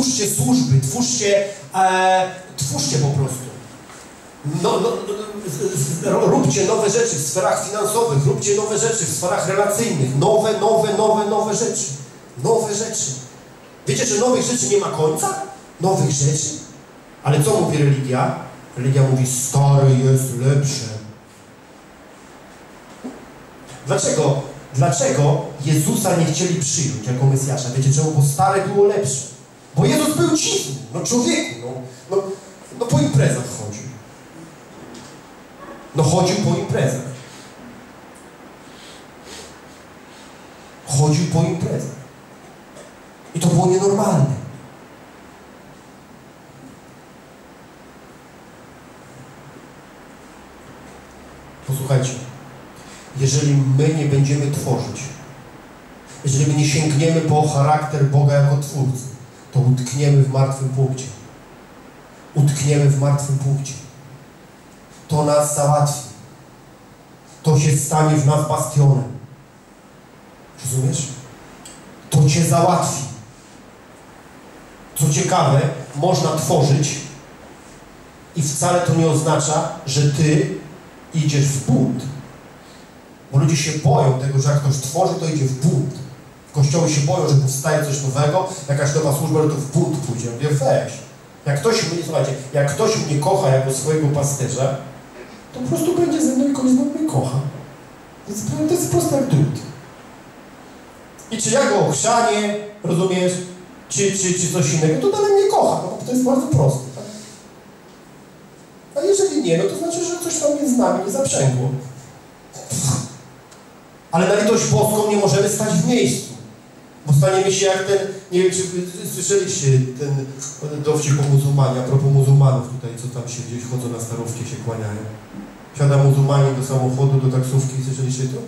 twórzcie służby, twórzcie, e, twórzcie po prostu. No, no, z, róbcie nowe rzeczy w sferach finansowych, róbcie nowe rzeczy w sferach relacyjnych, nowe, nowe, nowe, nowe rzeczy. Nowe rzeczy. Wiecie, że nowych rzeczy nie ma końca? Nowych rzeczy? Ale co mówi religia? Religia mówi, stare jest lepsze. Dlaczego? Dlaczego Jezusa nie chcieli przyjąć jako Mesjasza? Wiecie czemu? Bo stare było lepsze. Bo Jezus był dziwny. No człowieku, no, no, no po imprezach chodził. No chodził po imprezach. Chodził po imprezach. I to było nienormalne. Posłuchajcie, jeżeli my nie będziemy tworzyć, jeżeli my nie sięgniemy po charakter Boga jako Twórcy, to utkniemy w martwym punkcie. Utkniemy w martwym punkcie. To nas załatwi. To się stanie w nas bastionem. Rozumiesz? To Cię załatwi. Co ciekawe, można tworzyć i wcale to nie oznacza, że Ty idziesz w bunt. Bo ludzie się boją tego, że jak ktoś tworzy, to idzie w bunt. Kościoły się boją, że powstaje coś nowego, jakaś nowa służba, że to w bunt pójdzie. Ja mówię, weź. Jak ktoś mnie, słuchajcie, jak ktoś mnie kocha jako swojego pasterza, to po prostu będzie ze mną i koniec mnie kocha. Jest, to jest proste jak drut. I czy ja go ochrzanie, rozumiesz, czy, czy, czy coś innego, to dalej mnie kocha, no to jest bardzo proste. Tak? A jeżeli nie, no to znaczy, że coś tam z nami nie zaprzęgło. Ale na litość boską nie możemy stać w miejscu. Bo staniemy się jak ten, nie wiem czy słyszeliście ten dowcip o muzułmanie, a propos muzułmanów tutaj, co tam się gdzieś chodzą na starówki, się kłaniają. Siada muzułmanin do samochodu, do taksówki, słyszeliście to?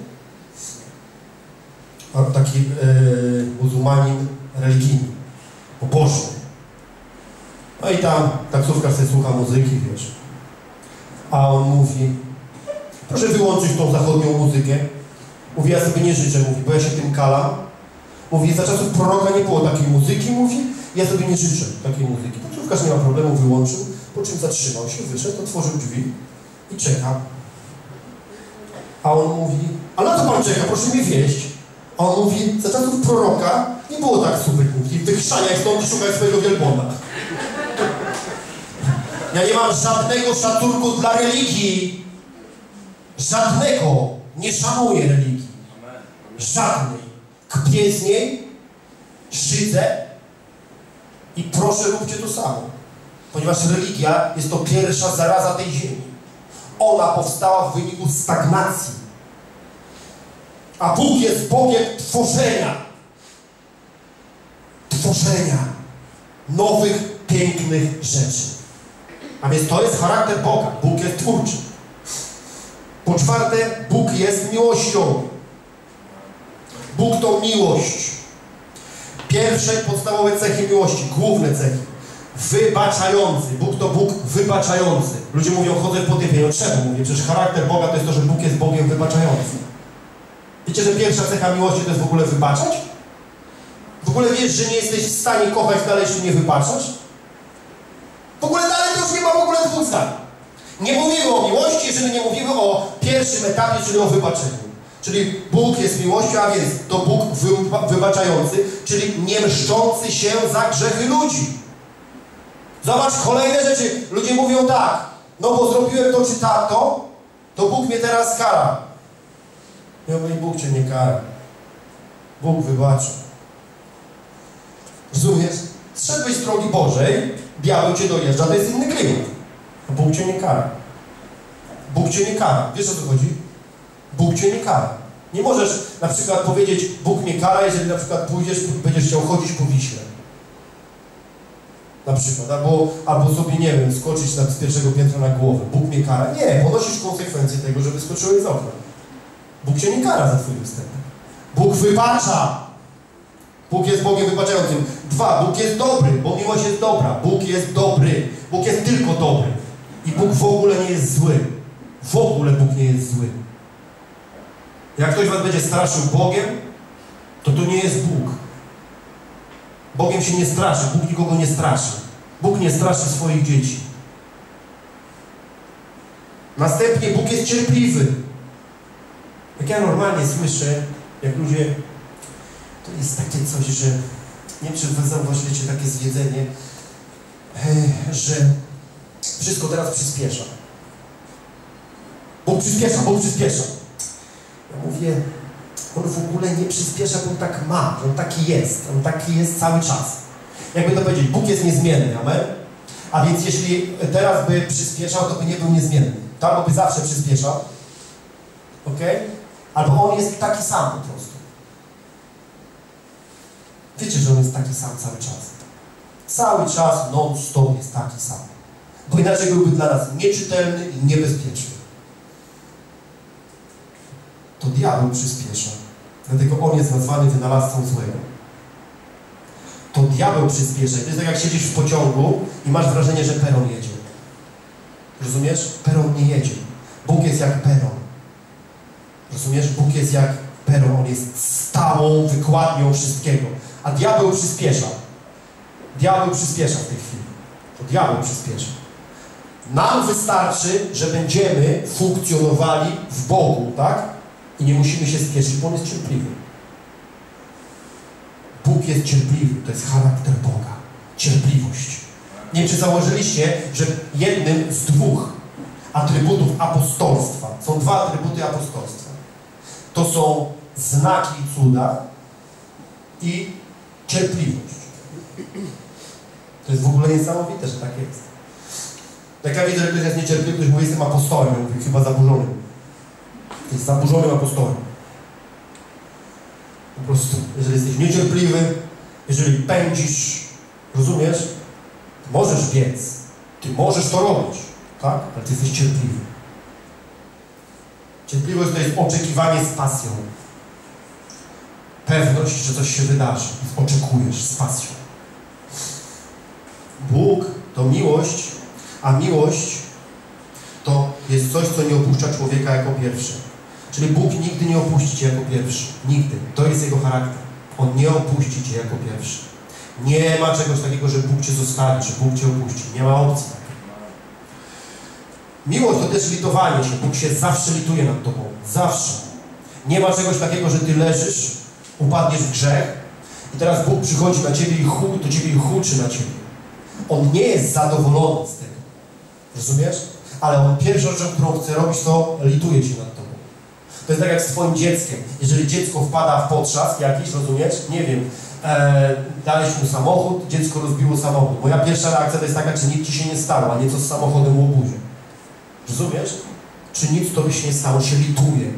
A taki e, muzułmanin religijny, pobożny. No i tam taksówka sobie słucha muzyki, wiesz. A on mówi, proszę wyłączyć tą zachodnią muzykę. Mówi, ja sobie nie życzę, mówi, bo ja się tym kalam. Mówi, za czasów proroka nie było takiej muzyki, mówi, ja sobie nie życzę takiej muzyki. Taksówkarz nie ma problemu, wyłączył, po czym zatrzymał się, wyszedł, otworzył drzwi i czeka. A on mówi, a na co pan czeka, proszę mnie wieść. A on mówi, za czasów proroka nie było tak super, mówi, wychrzaniaj stąd i szukaj swojego wielbłąda. Ja nie mam żadnego szacunku dla religii. Żadnego. Nie szanuję religii. Żadnej. Kpię z niej, szydzę i proszę róbcie to samo. Ponieważ religia jest to pierwsza zaraza tej ziemi. Ona powstała w wyniku stagnacji. A Bóg jest Bogiem tworzenia. Tworzenia nowych, pięknych rzeczy. A więc to jest charakter Boga. Bóg jest twórczy. Po czwarte, Bóg jest miłością. Bóg to miłość. Pierwsze podstawowe cechy miłości, główne cechy. Wybaczający. Bóg to Bóg wybaczający. Ludzie mówią, chodzę po typie. No czemu mówię? Przecież charakter Boga to jest to, że Bóg jest Bogiem wybaczającym. Wiecie, że pierwsza cecha miłości to jest w ogóle wybaczać? W ogóle wiesz, że nie jesteś w stanie kochać dalej, jeśli nie wybaczasz? W ogóle dalej to już nie ma w ogóle dwóch zdań. Nie mówimy o miłości, jeżeli nie mówimy o pierwszym etapie, czyli o wybaczeniu. Czyli Bóg jest miłością, a więc to Bóg wybaczający, czyli nie mszczący się za grzechy ludzi. Zobacz, kolejne rzeczy. Ludzie mówią tak, no bo zrobiłem to czy tamto, to Bóg mnie teraz kara. Ja mówię, Bóg cię nie kara. Bóg wybaczy. Rozumiesz? Zszedłeś z drogi Bożej, biały cię dojeżdża, to jest inny klimat. Bóg cię nie kara. Bóg cię nie kara. Wiesz o co chodzi? Bóg cię nie kara. Nie możesz na przykład powiedzieć, Bóg mnie kara, jeżeli na przykład pójdziesz, będziesz chciał chodzić po Wiśle. Na przykład. Albo, albo sobie, nie wiem, skoczyć z pierwszego piętra na głowę. Bóg mnie kara. Nie, ponosisz konsekwencje tego, że wyskoczyłeś z okna. Bóg cię nie kara za twój występ. Bóg wybacza. Bóg jest Bogiem wybaczającym. Dwa, Bóg jest dobry, bo miłość jest dobra. Bóg jest dobry. Bóg jest tylko dobry. I Bóg w ogóle nie jest zły. W ogóle Bóg nie jest zły. Jak ktoś was będzie straszył Bogiem, to to nie jest Bóg. Bogiem się nie straszy, Bóg nikogo nie straszy. Bóg nie straszy swoich dzieci. Następnie Bóg jest cierpliwy. Jak ja normalnie słyszę, jak ludzie, to jest takie coś, że nie wiem, czy wy zauważyliście takie zwiedzenie, e, że wszystko teraz przyspiesza. Bóg przyspiesza, Bóg przyspiesza. Mówię, on w ogóle nie przyspiesza, bo on tak ma, on taki jest, on taki jest cały czas. Jakby to powiedzieć, Bóg jest niezmienny, amen? A więc jeśli teraz by przyspieszał, to by nie był niezmienny. Tak, bo by zawsze przyspieszał. Ok? Albo on jest taki sam po prostu. Wiecie, że on jest taki sam cały czas. Cały czas non-stop jest taki sam. Bo inaczej byłby dla nas nieczytelny i niebezpieczny. To diabeł przyspiesza. Dlatego on jest nazwany wynalazcą złego. To diabeł przyspiesza. To jest tak jak siedzisz w pociągu i masz wrażenie, że peron jedzie. Rozumiesz? Peron nie jedzie. Bóg jest jak peron. Rozumiesz? Bóg jest jak peron. On jest stałą wykładnią wszystkiego. A diabeł przyspiesza. Diabeł przyspiesza w tej chwili. To diabeł przyspiesza. Nam wystarczy, że będziemy funkcjonowali w Bogu, tak? I nie musimy się spieszyć, bo On jest cierpliwy. Bóg jest cierpliwy. To jest charakter Boga. Cierpliwość. Nie wiem, czy założyliście, że jednym z dwóch atrybutów apostolstwa, są dwa atrybuty apostolstwa. To są znaki i cuda i cierpliwość. To jest w ogóle niesamowite, że tak jest. Jak ja widzę, że ktoś jest niecierpliwy, ktoś mówi, jestem apostolem, mówi, chyba zaburzony. Jest zaburzonym apostolem. Po prostu, jeżeli jesteś niecierpliwy, jeżeli pędzisz, rozumiesz, możesz biec, ty możesz to robić, tak? Ale ty jesteś cierpliwy. Cierpliwość to jest oczekiwanie z pasją. Pewność, że coś się wydarzy. Oczekujesz z pasją. Bóg to miłość, a miłość to jest coś, co nie opuszcza człowieka jako pierwszy. Czyli Bóg nigdy nie opuści Cię jako pierwszy. Nigdy. To jest Jego charakter. On nie opuści Cię jako pierwszy. Nie ma czegoś takiego, że Bóg Cię zostawi, że Bóg Cię opuści. Nie ma opcji. Miłość to też litowanie się. Bóg się zawsze lituje nad Tobą. Zawsze. Nie ma czegoś takiego, że Ty leżysz, upadniesz w grzech i teraz Bóg przychodzi na Ciebie i hu, do Ciebie i huczy na Ciebie. On nie jest zadowolony z tego. Rozumiesz? Ale On pierwszą rzeczą, którą chce robić, to lituje Tobą. To jest tak jak z Twoim dzieckiem. Jeżeli dziecko wpada w potrzask jakiś, rozumiesz? Nie wiem, e, dałeś mu samochód, dziecko rozbiło samochód. Moja pierwsza reakcja to jest taka, czy nic Ci się nie stało, a nie co z samochodem łobuzie. Rozumiesz? Czy nic Tobie się nie stało? Się lituje.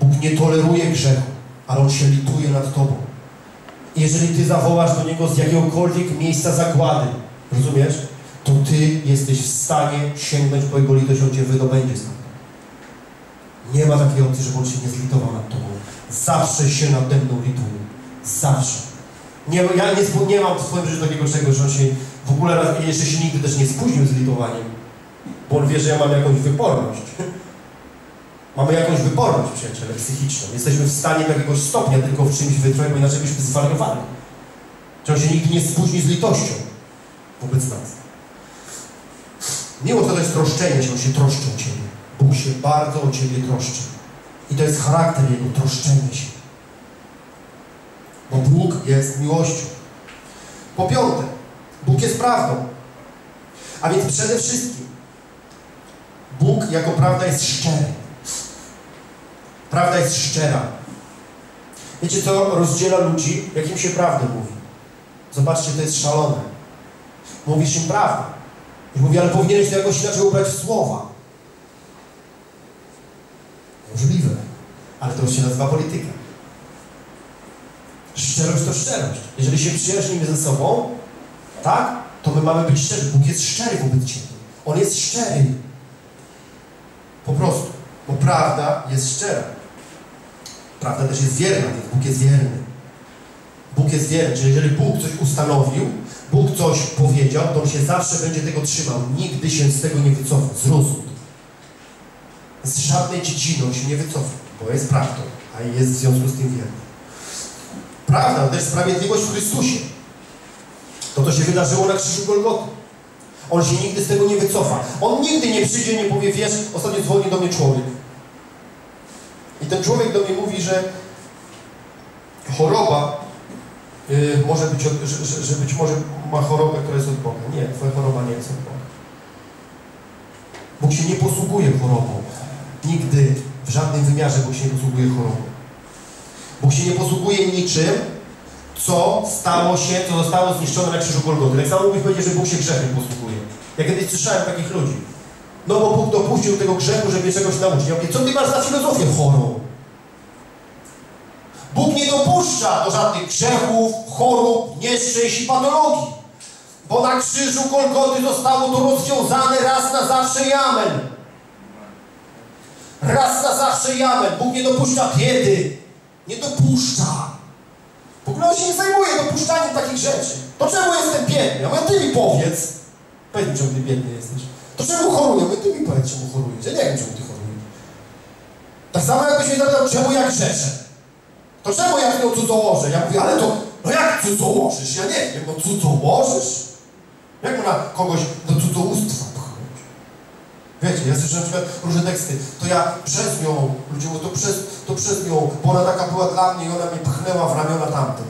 Bóg nie toleruje grzechu, ale On się lituje nad Tobą. Jeżeli Ty zawołasz do Niego z jakiegokolwiek miejsca zagłady, rozumiesz? To Ty jesteś w stanie sięgnąć po Jego litość, On Cię wydobędzie stamtąd. Nie ma takiej opcji, żeby On się nie zlitował nad Tobą. Zawsze się nade mną lituje. Zawsze. Nie, ja nie, nie mam w swoim życiu takiego czegoś, że On się w ogóle jeszcze się nigdy też nie spóźnił z litowaniem. Bo On wie, że ja mam jakąś wyporność. Mamy jakąś wyporność, przyjaciele, psychiczną. Jesteśmy w stanie do jakiegoś stopnia tylko w czymś wytrwać, bo inaczej byśmy zwariowali. Że On się nigdy nie spóźni z litością wobec nas. Miłość to jest troszczenie się, On się troszczy o Ciebie. Bóg się bardzo o Ciebie troszczy. I to jest charakter Jego, troszczenie się. Bo Bóg jest miłością. Po piąte, Bóg jest prawdą. A więc przede wszystkim Bóg jako prawda jest szczery. Prawda jest szczera. Wiecie, co rozdziela ludzi, jak im się prawdę mówi? Zobaczcie, to jest szalone. Mówisz im prawdę. I mówi, ale powinieneś to jakoś inaczej ubrać w słowa. Możliwe, ale to już się nazywa polityka. Szczerość to szczerość. Jeżeli się przyjaźnimy ze sobą, tak, to my mamy być szczerzy. Bóg jest szczery wobec Ciebie. On jest szczery. Po prostu. Bo prawda jest szczera. Prawda też jest wierna, więc Bóg jest wierny. Bóg jest wierny, czyli jeżeli Bóg coś ustanowił, Bóg coś powiedział, to On się zawsze będzie tego trzymał. Nigdy się z tego nie wycofa. Zrozum. Z żadnej dziedziny On się nie wycofa, bo jest prawdą, a jest w związku z tym wierny. Prawda to też sprawiedliwość w Chrystusie. To to się wydarzyło na krzyżu Golgoty. On się nigdy z tego nie wycofa. On nigdy nie przyjdzie i nie powie, wiesz, ostatnio dzwoni do mnie człowiek. I ten człowiek do mnie mówi, że choroba yy, może być, od, że, że, że być może ma chorobę, która jest od Boga. Nie, twoja choroba nie jest od Boga. Bóg się nie posługuje chorobą. Nigdy w żadnym wymiarze Bóg się nie posługuje chorobą. Bóg się nie posługuje niczym, co stało się, co zostało zniszczone na krzyżu Golgoty. Tak samo mógłbyś powiedzieć, że Bóg się grzechem posługuje. Ja kiedyś słyszałem takich ludzi. No bo Bóg dopuścił tego grzechu, żeby czegoś nauczyć. Ja mówię, co ty masz za filozofię chorą? Bóg nie dopuszcza do żadnych grzechów, chorób, nieszczęść i patologii. Bo na krzyżu Golgoty zostało to rozwiązane raz na zawsze i amen. Raz na zawsze amen. Bóg nie dopuszcza biedy. Nie dopuszcza. W ogóle on się nie zajmuje dopuszczaniem takich rzeczy. To czemu jestem biedny? A my ty mi powiedz. Powiedz mi, czemu ty biedny jesteś. To czemu choruję? My ty mi powiedz, czemu chorujesz. Ja nie wiem, czemu ty chorujesz. Tak samo jakbyś mnie zapytał, czemu ja grzeszę. To czemu ja to cudzołożę? Ja mówię, ale to, no jak cudzołożysz? Ja nie wiem, no cudzołożysz? Jak można kogoś do cudzołóstwa? Wiecie, ja słyszę na przykład różne teksty, to ja przez nią, ludzie mówią, to przez, to przez nią, bo ona taka była dla mnie i ona mnie pchnęła w ramiona tamtym.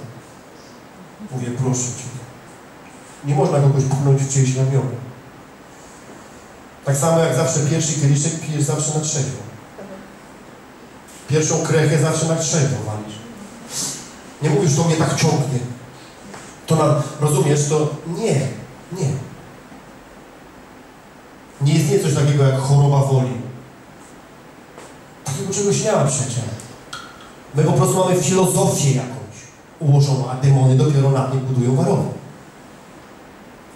Mówię, proszę Cię, nie można kogoś pchnąć w czyjeś ramiona. Tak samo jak zawsze pierwszy kieliszek pijesz zawsze na trzeźwo. Pierwszą krechę zawsze na trzeźwo walisz. Nie mówisz, to mnie tak ciągnie. To na, rozumiesz, to nie, nie. Nie istnieje coś takiego jak choroba woli. Takiego czegoś nie ma przecież. My po prostu mamy filozofię jakąś ułożoną, a demony dopiero nad niej budują warowę.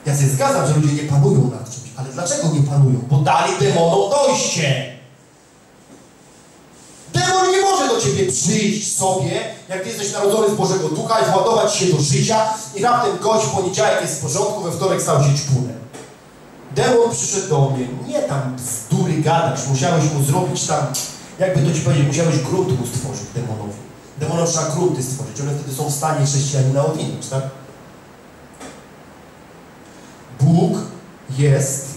Ja się zgadzam, że ludzie nie panują nad czymś, ale dlaczego nie panują? Bo dali demonom dojście. Demon nie może do ciebie przyjść sobie, jak ty jesteś narodzony z Bożego Ducha i władować się do życia i raptem gość w poniedziałek jest w porządku, we wtorek stał się ćpunem. Demon przyszedł do mnie, nie tam bzdury gadasz, musiałeś mu zrobić tam, jakby to ci powiedzieć, musiałeś grunt mu stworzyć demonowi. Demonom trzeba grunty stworzyć, one wtedy są w stanie chrześcijanina odwinąć, tak? Bóg jest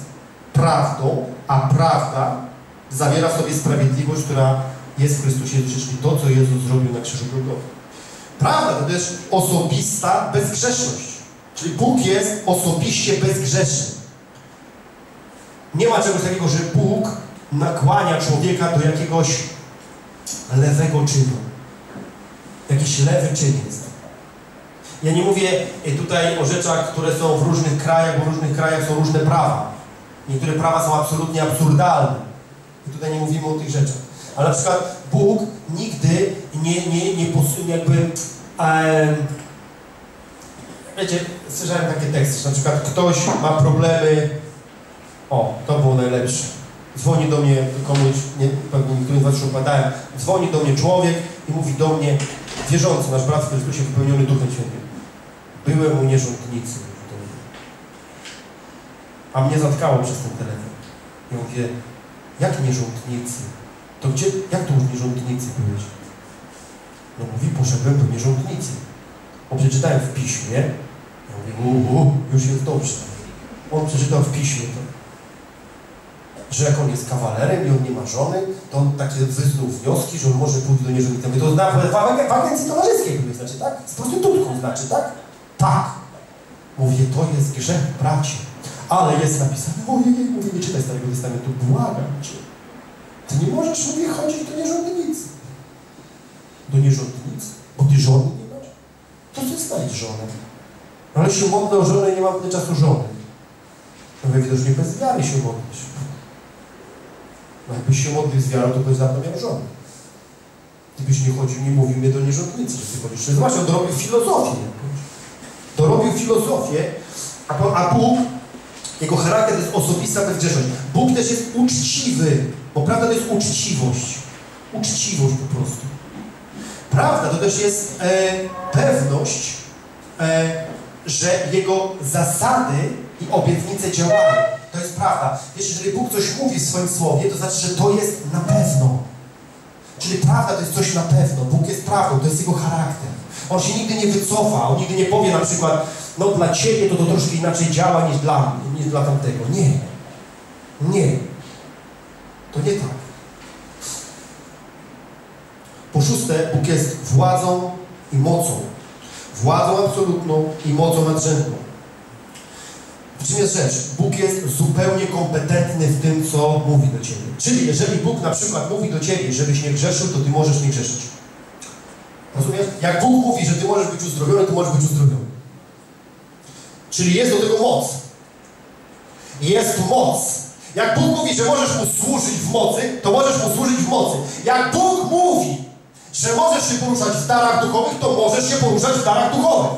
prawdą, a prawda zawiera w sobie sprawiedliwość, która jest w Chrystusie czyli to, co Jezus zrobił na krzyżu Golgoty. Prawda to też osobista bezgrzeszność. Czyli Bóg jest osobiście bezgrzeszny. Nie ma czegoś takiego, że Bóg nakłania człowieka do jakiegoś lewego czynu. Jakiś lewy czyn jest. Ja nie mówię tutaj o rzeczach, które są w różnych krajach, bo w różnych krajach są różne prawa. Niektóre prawa są absolutnie absurdalne. I tutaj nie mówimy o tych rzeczach. Ale na przykład Bóg nigdy nie, nie, nie posunie jakby... E, wiecie, słyszałem takie teksty, że na przykład ktoś ma problemy... O, to było najlepsze. Dzwoni do mnie komuś, nie, pewnie niektórym z Was już opadałem, dzwoni do mnie człowiek i mówi do mnie, wierzący, nasz brat w Chrystusie wypełniony Duchem Świętym. Byłem u nierządnicy. A mnie zatkało przez ten telefon. I mówię, jak nierządnicy? To gdzie, jak to u nierządnicy byłeś? No mówi, poszedłem do nierządnicy. Bo przeczytałem w piśmie. Ja mówię, uhu, już jest dobrze. On przeczytał w piśmie to, że jak on jest kawalerem i on nie ma żony, to on takie wysnuł wnioski, że on może pójść do. Mówię, to zna, w, w agencji towarzyskiej znaczy, tak? Z prostytutką, znaczy, tak? Tak. Mówię, to jest grzech, bracie. Ale jest napisane, ojej, mówię, nie czytaj Starego Testamentu, błagam Cię. Ty nie możesz, mówię, chodzić do nierządnicy. Do nierządnicy? Bo Ty żony nie masz? To co znajdź żonę? No ale się modlę o żonę i nie mam tyle czasu żony. No widocznie bez wiary się modlisz. No jakbyś się modlił z wiarą, to byś dawno miał żonę. Gdybyś nie chodził, nie mówił mnie do nierządnicy, że Ty chodzisz. Zwłaszcza on dorobił filozofię. Dorobił filozofię, a, a Bóg jego charakter jest osobista bezgrzeszność. Bóg też jest uczciwy, bo prawda to jest uczciwość. Uczciwość po prostu. Prawda to też jest e, pewność, e, że Jego zasady i obietnice działają. To jest prawda. Wiesz, jeżeli Bóg coś mówi w swoim słowie, to znaczy, że to jest na pewno. Czyli prawda to jest coś na pewno. Bóg jest prawdą, to jest Jego charakter. On się nigdy nie wycofa, On nigdy nie powie na przykład, no dla Ciebie to to troszkę inaczej działa niż dla mnie, niż dla tamtego. Nie. Nie. To nie tak. Po szóste, Bóg jest władzą i mocą. Władzą absolutną i mocą nadrzędną. W rzecz? Bóg jest zupełnie kompetentny w tym, co mówi do Ciebie. Czyli jeżeli Bóg na przykład mówi do Ciebie, żebyś nie grzeszył, to Ty możesz nie grzeszyć. Rozumiesz? Jak Bóg mówi, że Ty możesz być uzdrowiony, to możesz być uzdrowiony. Czyli jest do tego moc. Jest moc. Jak Bóg mówi, że możesz Mu służyć w mocy, to możesz Mu służyć w mocy. Jak Bóg mówi, że możesz się poruszać w darach duchowych, to możesz się poruszać w darach duchowych.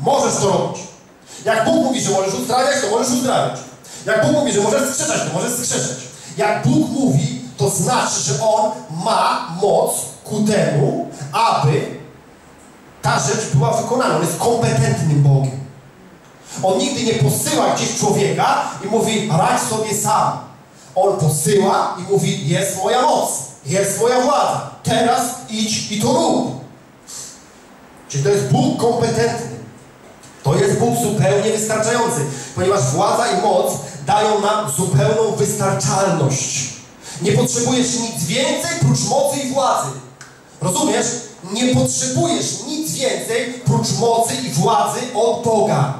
Możesz to robić. Jak Bóg mówi, że możesz uzdrawiać, to możesz uzdrawiać. Jak Bóg mówi, że możesz skrzeszać, to możesz skrzeszać. Jak Bóg mówi, to znaczy, że On ma moc ku temu, aby ta rzecz była wykonana. On jest kompetentnym Bogiem. On nigdy nie posyła gdzieś człowieka i mówi, radź sobie sam. On posyła i mówi, jest moja moc, jest moja władza. Teraz idź i to rób. Czyli to jest Bóg kompetentny. Jest Bóg zupełnie wystarczający, ponieważ władza i moc dają nam zupełną wystarczalność. Nie potrzebujesz nic więcej prócz mocy i władzy. Rozumiesz? Nie potrzebujesz nic więcej prócz mocy i władzy od Boga.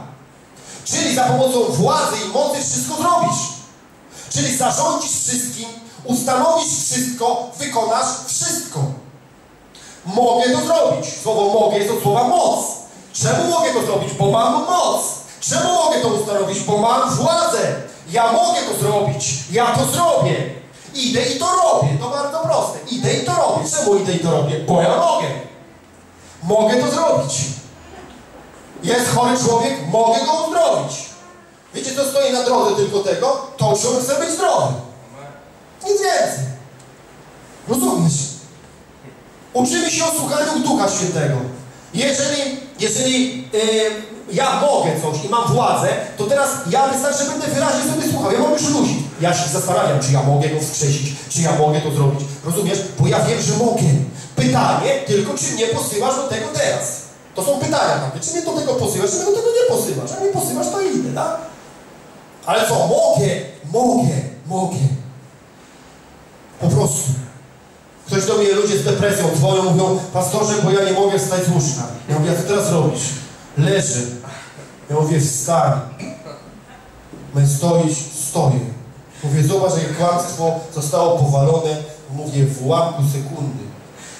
Czyli za pomocą władzy i mocy wszystko zrobisz. Czyli zarządzisz wszystkim, ustanowisz wszystko, wykonasz wszystko. Mogę to zrobić. Słowo mogę jest od słowa moc. Czemu mogę to zrobić? Bo mam moc. Czemu mogę to ustanowić? Bo mam władzę. Ja mogę to zrobić. Ja to zrobię. Idę i to robię. To bardzo proste. Idę i to robię. Czemu idę i to robię? Bo ja mogę. Mogę to zrobić. Jest chory człowiek, mogę go uzdrowić. Wiecie, co stoi na drodze tylko tego? To, że on chce być zdrowy. Nic więcej. Rozumiesz? Uczymy się o słuchaniu Ducha Świętego. Jeżeli, jeżeli yy, ja mogę coś i mam władzę, to teraz ja wystarczy, będę wyraźnie sobie słuchał. Ja mam już ludzi. Ja się zastanawiam, czy ja mogę go wskrzesić, czy ja mogę to zrobić. Rozumiesz? Bo ja wiem, że mogę. Pytanie tylko, czy mnie posyłasz do tego teraz. To są pytania takie. Czy mnie do tego posyłasz, czy mnie do tego nie posyłasz? Jak mnie posyłasz, to idę, tak? Ale co? Mogę, mogę, mogę. Po prostu. Ktoś do mnie, ludzie z depresją dzwonią, mówią, pastorze, bo ja nie mogę wstać z łóżka. Ja mówię, a co teraz robisz? Leżę. Ja mówię, wstań. My stoisz, stoję. Mówię, zobacz, jak kłamstwo zostało powalone, mówię, w ułamku sekundy.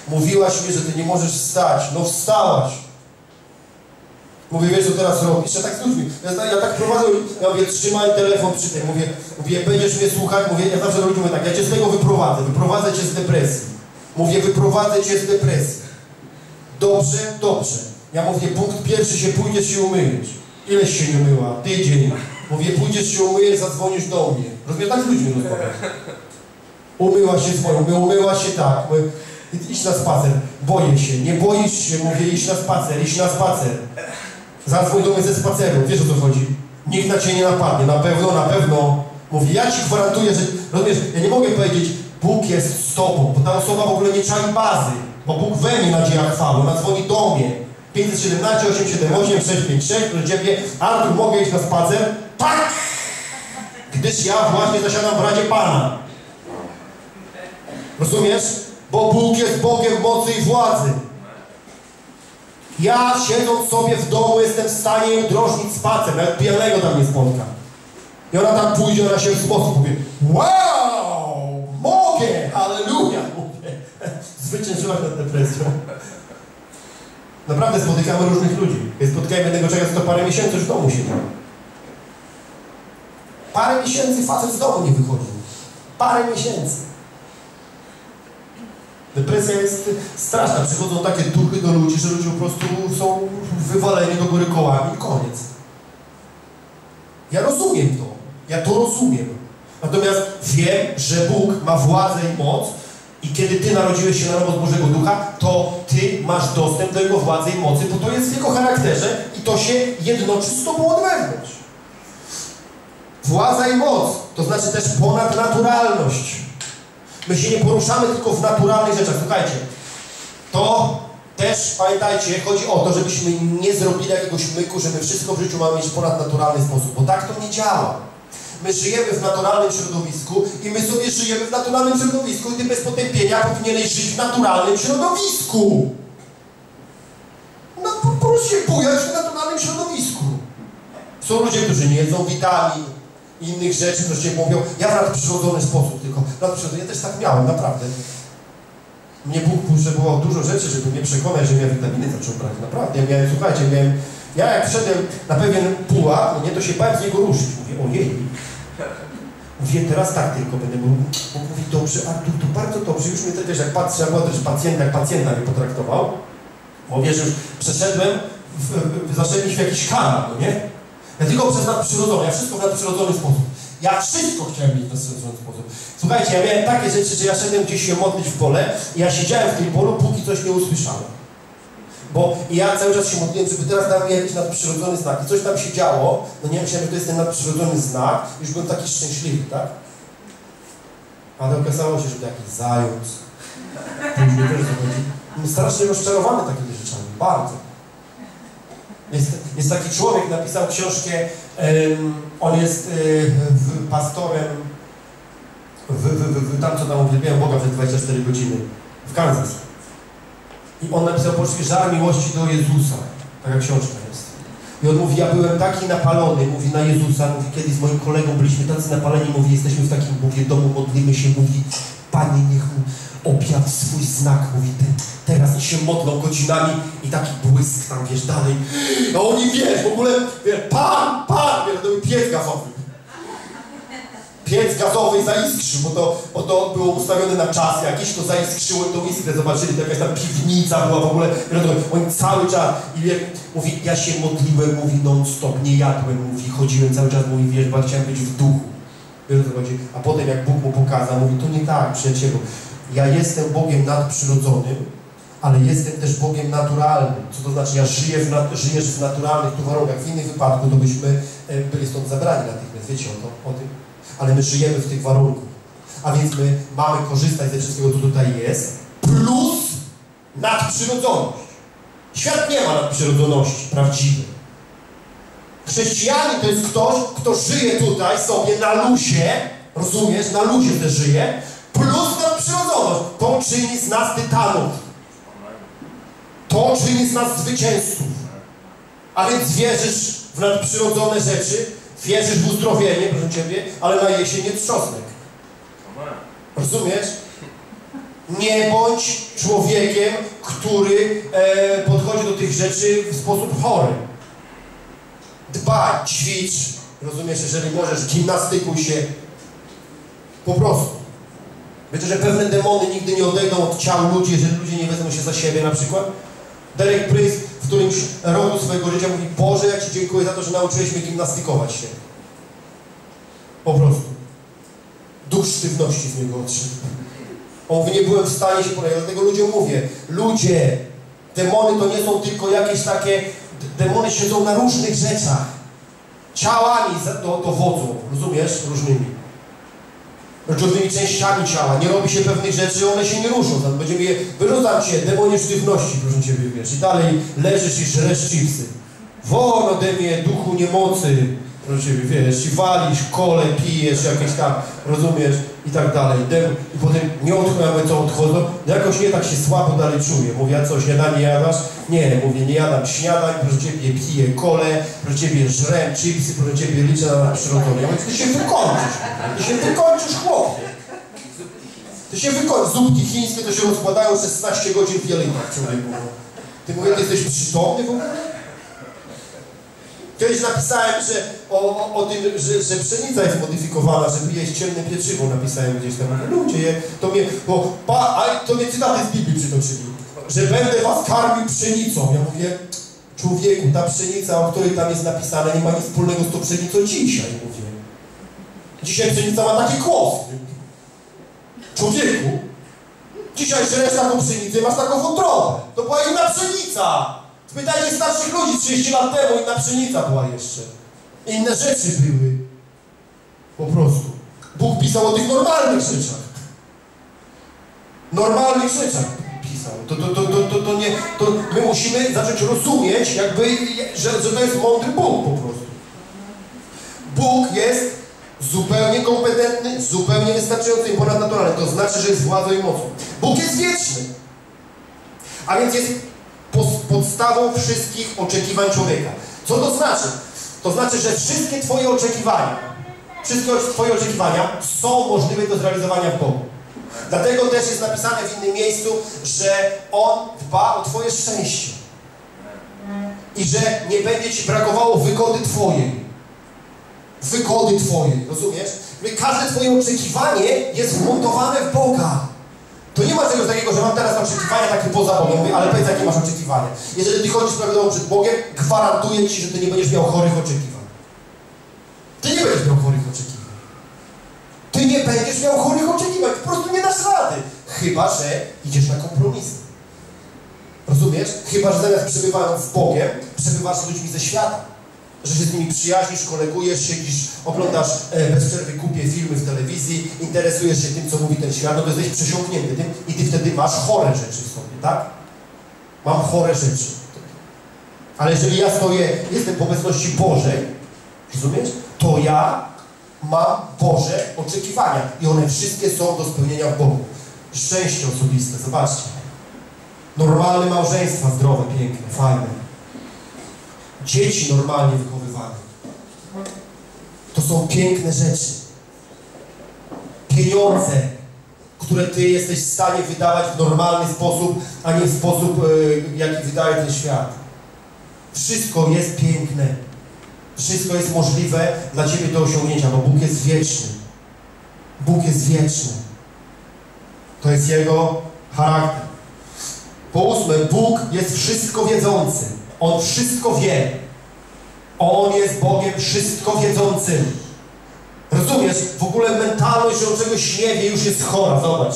Mówiłaś mi, że ty nie możesz wstać. No wstałaś. Mówię, wiesz co teraz robisz? Ja tak z ludźmi. Ja, ja tak prowadzę, ja mówię, trzymaj telefon przy tym. Mówię, mówię, będziesz mnie słuchać. Mówię, ja zawsze mówię tak, ja cię z tego wyprowadzę. Wyprowadzę cię z depresji. Mówię, wyprowadzę cię z depresji. Dobrze? Dobrze. Ja mówię, punkt pierwszy się pójdziesz się umyjesz. Ileś się nie umyła? Tydzień. Mówię, pójdziesz się umyjesz, zadzwonisz do mnie. Rozumiesz, tak z ludźmi rozmawiam. Umyła się swoją, mówię, umyła się tak. Mówię, idź na spacer. Boję się, nie boisz się, mówię, idź na spacer, idź na spacer. Zadzwoń do mnie ze spaceru, wiesz o co chodzi? Nikt na cię nie napadnie, na pewno, na pewno. Mówię, ja ci gwarantuję, że, rozumiesz, ja nie mogę powiedzieć, Bóg jest z tobą, bo ta osoba w ogóle nie czai bazy, bo Bóg we mnie nadzieja chwały, ona dzwoni do mnie. 517 878 656, proszę Ciebie, Artur, mogę iść na spacer? Tak! Gdyż ja właśnie zasiadam w Radzie Pana. Rozumiesz? Bo Bóg jest Bogiem mocy i władzy. Ja siedząc sobie w domu jestem w stanie udrożnić spacer, nawet pijanego tam nie spotkam. I ona tam pójdzie, ona się w sposób powie, wow, halleluja, mówię. Zwyciężyłaś nad depresją. Naprawdę spotykamy różnych ludzi. Jak spotkałem jednego człowieka, to parę miesięcy już w domu siedział. Parę miesięcy facet z domu nie wychodził. Parę miesięcy. Depresja jest straszna. Przychodzą takie duchy do ludzi, że ludzie po prostu są wywaleni do góry kołami i koniec. Ja rozumiem to. Ja to rozumiem. Natomiast wiem, że Bóg ma władzę i moc i kiedy Ty narodziłeś się na nowo Bożego Ducha, to Ty masz dostęp do Jego władzy i mocy, bo to jest w Jego charakterze i to się jednoczy z Tobą od wewnątrz. Władza i moc to znaczy też ponadnaturalność. My się nie poruszamy tylko w naturalnych rzeczach. Słuchajcie, to też pamiętajcie, chodzi o to, żebyśmy nie zrobili jakiegoś myku, że my wszystko w życiu mamy mieć ponadnaturalny sposób, bo tak to nie działa. My żyjemy w naturalnym środowisku i my sobie żyjemy w naturalnym środowisku i ty bez potępienia powinieneś żyć w naturalnym środowisku. No po prostu się bujać w naturalnym środowisku. Są ludzie, którzy nie jedzą witamin, innych rzeczy, którzy mówią, ja w nadprzyrodzony sposób tylko. Nadprzyrodzony, ja też tak miałem, naprawdę. Mnie Bóg potrzebował dużo rzeczy, żeby mnie przekonać, że ja witaminy zaczął brać. Naprawdę, ja miałem, słuchajcie, miałem, ja jak wszedłem na pewien pułap, nie, to się bałem z niego ruszyć. Mówię, ojej. Mówię, teraz tak tylko będę mówił. Bóg mówi, dobrze, Artur, to bardzo dobrze. Już mnie też, wiesz, jak patrzę, ja byłem też pacjenta, jak pacjenta mnie potraktował. Bo wiesz, już przeszedłem, w, w, zacząłem iść w jakiś kanał, no nie? Ja tylko przez nadprzyrodzone, ja wszystko w nadprzyrodzony sposób. Ja wszystko chciałem mieć w nadprzyrodzony sposób. Słuchajcie, ja miałem takie rzeczy, że ja szedłem gdzieś się modlić w pole i ja siedziałem w tym polu, póki coś nie usłyszałem. Bo ja cały czas się modliłem, żeby teraz dał mi jakiś nadprzyrodzony znak. I coś tam się działo, no nie myślałem, że to jest ten nadprzyrodzony znak. Już byłem taki szczęśliwy, tak? Ale okazało się, że to jakiś zając. Później też Byłem strasznie rozczarowany takimi rzeczami. Bardzo. Jest, jest taki człowiek, napisał książkę, um, on jest um, pastorem w, w, w, tam, co tam uwielbiają Boga przez 24 godziny, w Kansas. I on napisał po żar miłości do Jezusa. Taka książka jest. I on mówi, ja byłem taki napalony, mówi na Jezusa, mówi, kiedy z moim kolegą byliśmy tacy napaleni, mówi, jesteśmy w takim, mówię, domu, modlimy się, mówi, Panie, niech mu objaw swój znak, mówi, ten, teraz się modlą godzinami i taki błysk tam, wiesz, dalej. A oni, wiesz, w ogóle, wiesz, Pan, Pan, wiesz, to był piec gazowy. Piec gazowy zaiskrzył, bo to, bo to było ustawione na czas jakiś, to zaiskrzyło tą iskrę, zobaczyli, to jakaś tam piwnica była w ogóle, oni cały czas, i wie, mówi, ja się modliłem, mówi, non stop, nie jadłem, mówi, chodziłem cały czas, mówi, wiesz, bo chciałem być w duchu. A potem jak Bóg mu pokazał, mówi, to nie tak, przyjacielu, ja jestem Bogiem nadprzyrodzonym, ale jestem też Bogiem naturalnym. Co to znaczy, ja żyję w nat- żyjesz w naturalnych tu warunkach. W innym wypadku to byśmy e, byli stąd zabrani natychmiast. Wiecie o, to, o tym? Ale my żyjemy w tych warunkach. A więc my mamy korzystać ze wszystkiego, co tutaj jest, plus nadprzyrodzoność. Świat nie ma nadprzyrodzoności prawdziwej. Chrześcijanin to jest ktoś, kto żyje tutaj sobie na luzie, rozumiesz, na luzie też żyje, plus nadprzyrodzoność. To czyni z nas tytanów. To czyni z nas zwycięzców. A więc wierzysz w nadprzyrodzone rzeczy, wierzysz w uzdrowienie, proszę Ciebie, ale na jesień nie trzosnek. Rozumiesz? Nie bądź człowiekiem, który e, podchodzi do tych rzeczy w sposób chory. Dbaj, ćwicz, rozumiesz, jeżeli możesz, gimnastykuj się. Po prostu. Wiecie, że pewne demony nigdy nie odejdą od ciał ludzi, jeżeli ludzie nie wezmą się za siebie na przykład? Derek w którymś roku swojego życia mówi Boże, ja Ci dziękuję za to, że nauczyłeś mnie gimnastykować się. Po prostu. Duch sztywności z niego odszedł. On mówi, nie byłem w stanie się poradzić, dlatego ludziom mówię, ludzie, demony to nie są tylko jakieś takie, demony siedzą na różnych rzeczach. Ciałami dowodzą, rozumiesz, różnymi różnymi częściami ciała, nie robi się pewnych rzeczy, one się nie ruszą. Tam będziemy je, wyruszam cię, demonie sztywności, proszę Ciebie, wiesz. I dalej leżysz i żresz chipsy. Won ode mnie, duchu niemocy, proszę Ciebie, wiesz, i walisz, kole, pijesz jakieś tam, rozumiesz, i tak dalej. I potem nie odchodzą, co odchodzą, no jakoś nie tak się słabo dalej czuję. Mówię, a co, śniadanie jadasz? Nie, mówię, nie jadam śniadań, proszę Ciebie, piję kole, proszę Ciebie, żrem chipsy, proszę Ciebie, liczę na przyrodzenie. Ja mówię, Ty się wykończysz, Ty się wykończysz, chłopie. Ty się wykończysz. Zupki chińskie to się rozkładają 16 godzin w jelitach, człowieku. Ty mówię, Ty jesteś przytomny w ogóle? Kiedyś napisałem, że o, o, o tym, że, że, pszenica jest modyfikowana, żeby jeść ciemne pieczywo, napisałem gdzieś tam. Ludzie, to mnie, bo, pa, a to mnie cytaty z Biblii przytoczyli, że będę was karmił pszenicą. Ja mówię, człowieku, ta pszenica, o której tam jest napisane, nie ma nic wspólnego z tą pszenicą dzisiaj, mówię. Dzisiaj pszenica ma taki kłos. Człowieku, dzisiaj żresz taką pszenicę, masz taką wątrobę. To była inna pszenica. Spytajcie starszych ludzi, 30 lat temu inna pszenica była jeszcze. Inne rzeczy były. Po prostu. Bóg pisał o tych normalnych rzeczach. normalnych rzeczach pisał. To, to, to, to, to, to nie, to my musimy zacząć rozumieć jakby, że, że to jest mądry Bóg po prostu. Bóg jest zupełnie kompetentny, zupełnie wystarczający i ponadnaturalny. To znaczy, że jest władzą i mocą. Bóg jest wieczny. A więc jest podstawą wszystkich oczekiwań człowieka. Co to znaczy? To znaczy, że wszystkie Twoje oczekiwania, wszystkie Twoje oczekiwania są możliwe do zrealizowania w Bogu. Dlatego też jest napisane w innym miejscu, że On dba o Twoje szczęście. I że nie będzie Ci brakowało wygody Twojej. Wygody Twojej, rozumiesz? Każde Twoje oczekiwanie jest wmontowane w Boga. To nie ma czegoś takiego, że mam teraz oczekiwania takie poza Bogiem. Mówię, ale powiedz, jakie masz oczekiwania. Jeżeli Ty chodzisz prawidłowo przed Bogiem, gwarantuję Ci, że Ty nie będziesz miał chorych oczekiwań. Ty nie będziesz miał chorych oczekiwań. Ty nie będziesz miał chorych oczekiwań. Po prostu nie dasz rady. Chyba, że idziesz na kompromisy. Rozumiesz? Chyba, że zamiast przebywając z Bogiem, przebywasz z ludźmi ze świata. Że się z nimi przyjaźnisz, kolegujesz, siedzisz, oglądasz e, bez przerwy kupie filmy w telewizji, interesujesz się tym, co mówi ten świat, no to jesteś przesiąknięty tym i ty wtedy masz chore rzeczy w sobie, tak? Mam chore rzeczy. Ale jeżeli ja stoję, jestem w obecności Bożej, rozumiesz? To ja mam Boże oczekiwania i one wszystkie są do spełnienia w Bogu. Szczęście osobiste, zobaczcie. Normalne małżeństwa, zdrowe, piękne, fajne. Dzieci normalnie. To są piękne rzeczy. Pieniądze, które Ty jesteś w stanie wydawać w normalny sposób, a nie w sposób, y, jaki wydaje ten świat. Wszystko jest piękne. Wszystko jest możliwe dla Ciebie do osiągnięcia, bo Bóg jest wieczny. Bóg jest wieczny. To jest Jego charakter. Po ósme, Bóg jest wszystko wiedzący. On wszystko wie. On jest Bogiem wszystko wiedzącym. Rozumiesz? W ogóle mentalność, że on czegoś nie wie, już jest chora. Zobacz.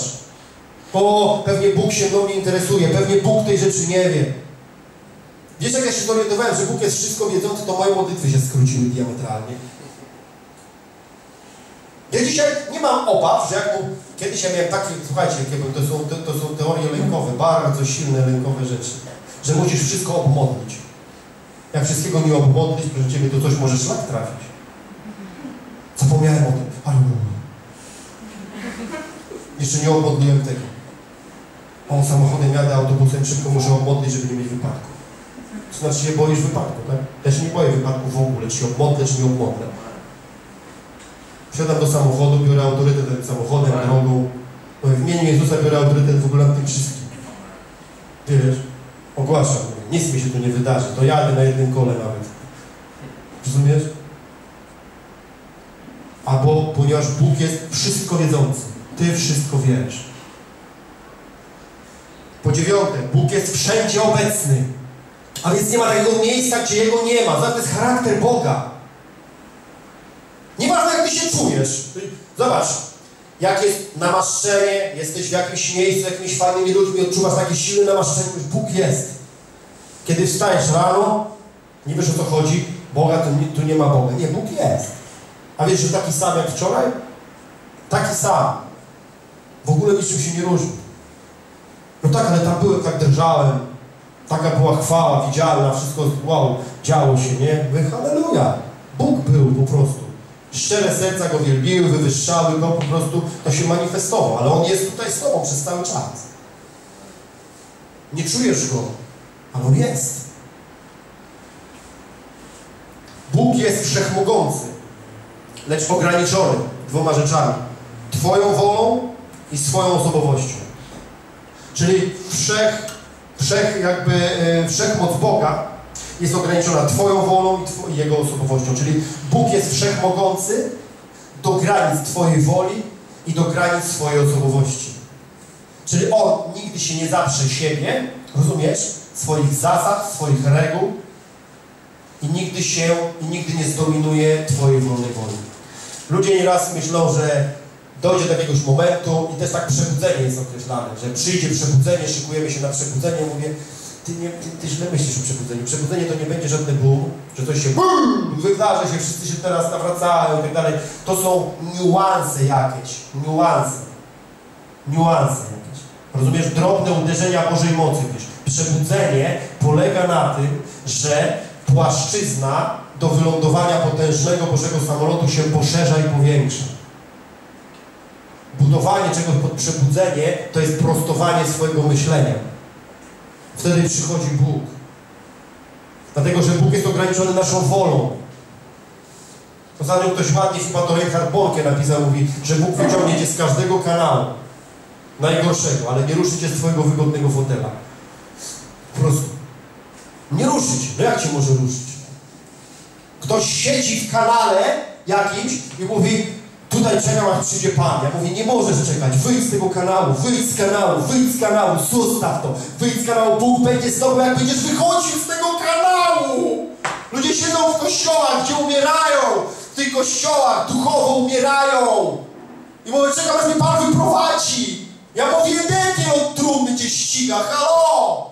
O, pewnie Bóg się mną nie interesuje, pewnie Bóg tej rzeczy nie wie. Wiesz, jak ja się zorientowałem, że Bóg jest wszystko wiedzący, to moje modlitwy się skróciły diametralnie. Ja dzisiaj nie mam obaw, że jak mu... Kiedyś ja miałem takie, słuchajcie, to są, to, to są teorie lękowe, bardzo silne lękowe rzeczy, że musisz wszystko obmodlić. Jak wszystkiego nie obmodlić, proszę Ciebie, to coś może szlak trafić. Zapomniałem o tym. Ale... Jeszcze nie obmodliłem tego. On samochodem jadę, autobusem, szybko muszę obmodlić, żeby nie mieć wypadku. To znaczy się boisz wypadku, tak? Ja się nie boję wypadku w ogóle, czy się obmodlę, czy nie obmodlę. Wsiadam do samochodu, biorę autorytet nad samochodem, drogą. No w imieniu Jezusa biorę autorytet w ogóle nad tym wszystkim. Wiesz, ogłaszam, nic mi się tu nie wydarzy, to jadę na jednym kole nawet. Rozumiesz? Albo ponieważ Bóg jest wszystko wiedzący. Ty wszystko wiesz. Po dziewiąte, Bóg jest wszędzie obecny. A więc nie ma takiego miejsca, gdzie Jego nie ma. To jest charakter Boga. Nieważne jak Ty się czujesz. Zobacz, jak jest namaszczenie, jesteś w jakimś miejscu, jakimiś fajnymi ludźmi, odczuwasz takie silne namaszczenie, Bóg jest. Kiedy wstajesz rano, nie wiesz o co chodzi, Boga, tu nie, tu nie ma Boga. Nie, Bóg jest. A wiesz, że taki sam jak wczoraj? Taki sam. W ogóle niczym się nie różni. No tak, ale tam byłem, tak drżałem, Taka była chwała widzialna, wszystko wow, działo się, nie? My halleluja. Bóg był po prostu. Szczere serca Go wielbiły, wywyższały Go, po prostu to się manifestował, ale On jest tutaj z Tobą przez cały czas. Nie czujesz Go, ale On jest. Bóg jest wszechmogący, lecz ograniczony dwoma rzeczami. Twoją wolą i swoją osobowością. Czyli wszech wszech, jakby, e, wszechmoc Boga jest ograniczona Twoją wolą i Jego osobowością. Czyli Bóg jest wszechmogący do granic Twojej woli i do granic swojej osobowości. Czyli On nigdy się nie zaprze siebie, rozumiesz? Swoich zasad, swoich reguł i nigdy się, i nigdy nie zdominuje Twojej wolnej woli. Ludzie nieraz myślą, że dojdzie do jakiegoś momentu i też tak przebudzenie jest określane, że przyjdzie przebudzenie, szykujemy się na przebudzenie, mówię, ty, nie, ty, ty źle myślisz o przebudzeniu. Przebudzenie to nie będzie żadne boom, że coś się boom, wydarzy się, wszyscy się teraz nawracają i tak dalej. To są niuanse jakieś, niuanse. Niuanse jakieś. Rozumiesz? Drobne uderzenia Bożej mocy. Wiesz? Przebudzenie polega na tym, że płaszczyzna do wylądowania potężnego Bożego samolotu się poszerza i powiększa. Budowanie czegoś pod przebudzenie to jest prostowanie swojego myślenia. Wtedy przychodzi Bóg. Dlatego, że Bóg jest ograniczony naszą wolą. Ostatnio ktoś ładnie, chyba to Richard Bonke napisał, mówi, że Bóg wyciągnie cię z każdego kanału. Najgorszego, ale nie ruszy cię z twojego wygodnego fotela. Po prostu. Nie ruszyć. No jak cię może ruszyć? Ktoś siedzi w kanale jakimś i mówi, tutaj czekam aż przyjdzie Pan. Ja mówię, nie możesz czekać, wyjdź z tego kanału, wyjdź z kanału, wyjdź z kanału, zostaw to, wyjdź z kanału, Bóg będzie z tobą, jak będziesz wychodził z tego kanału. Ludzie siedzą w kościołach, gdzie umierają, w tych kościołach duchowo umierają. I mówię, czekam aż mnie Pan wyprowadzi. Ja mówię, ewidentnie od trumny cię ściga, halo!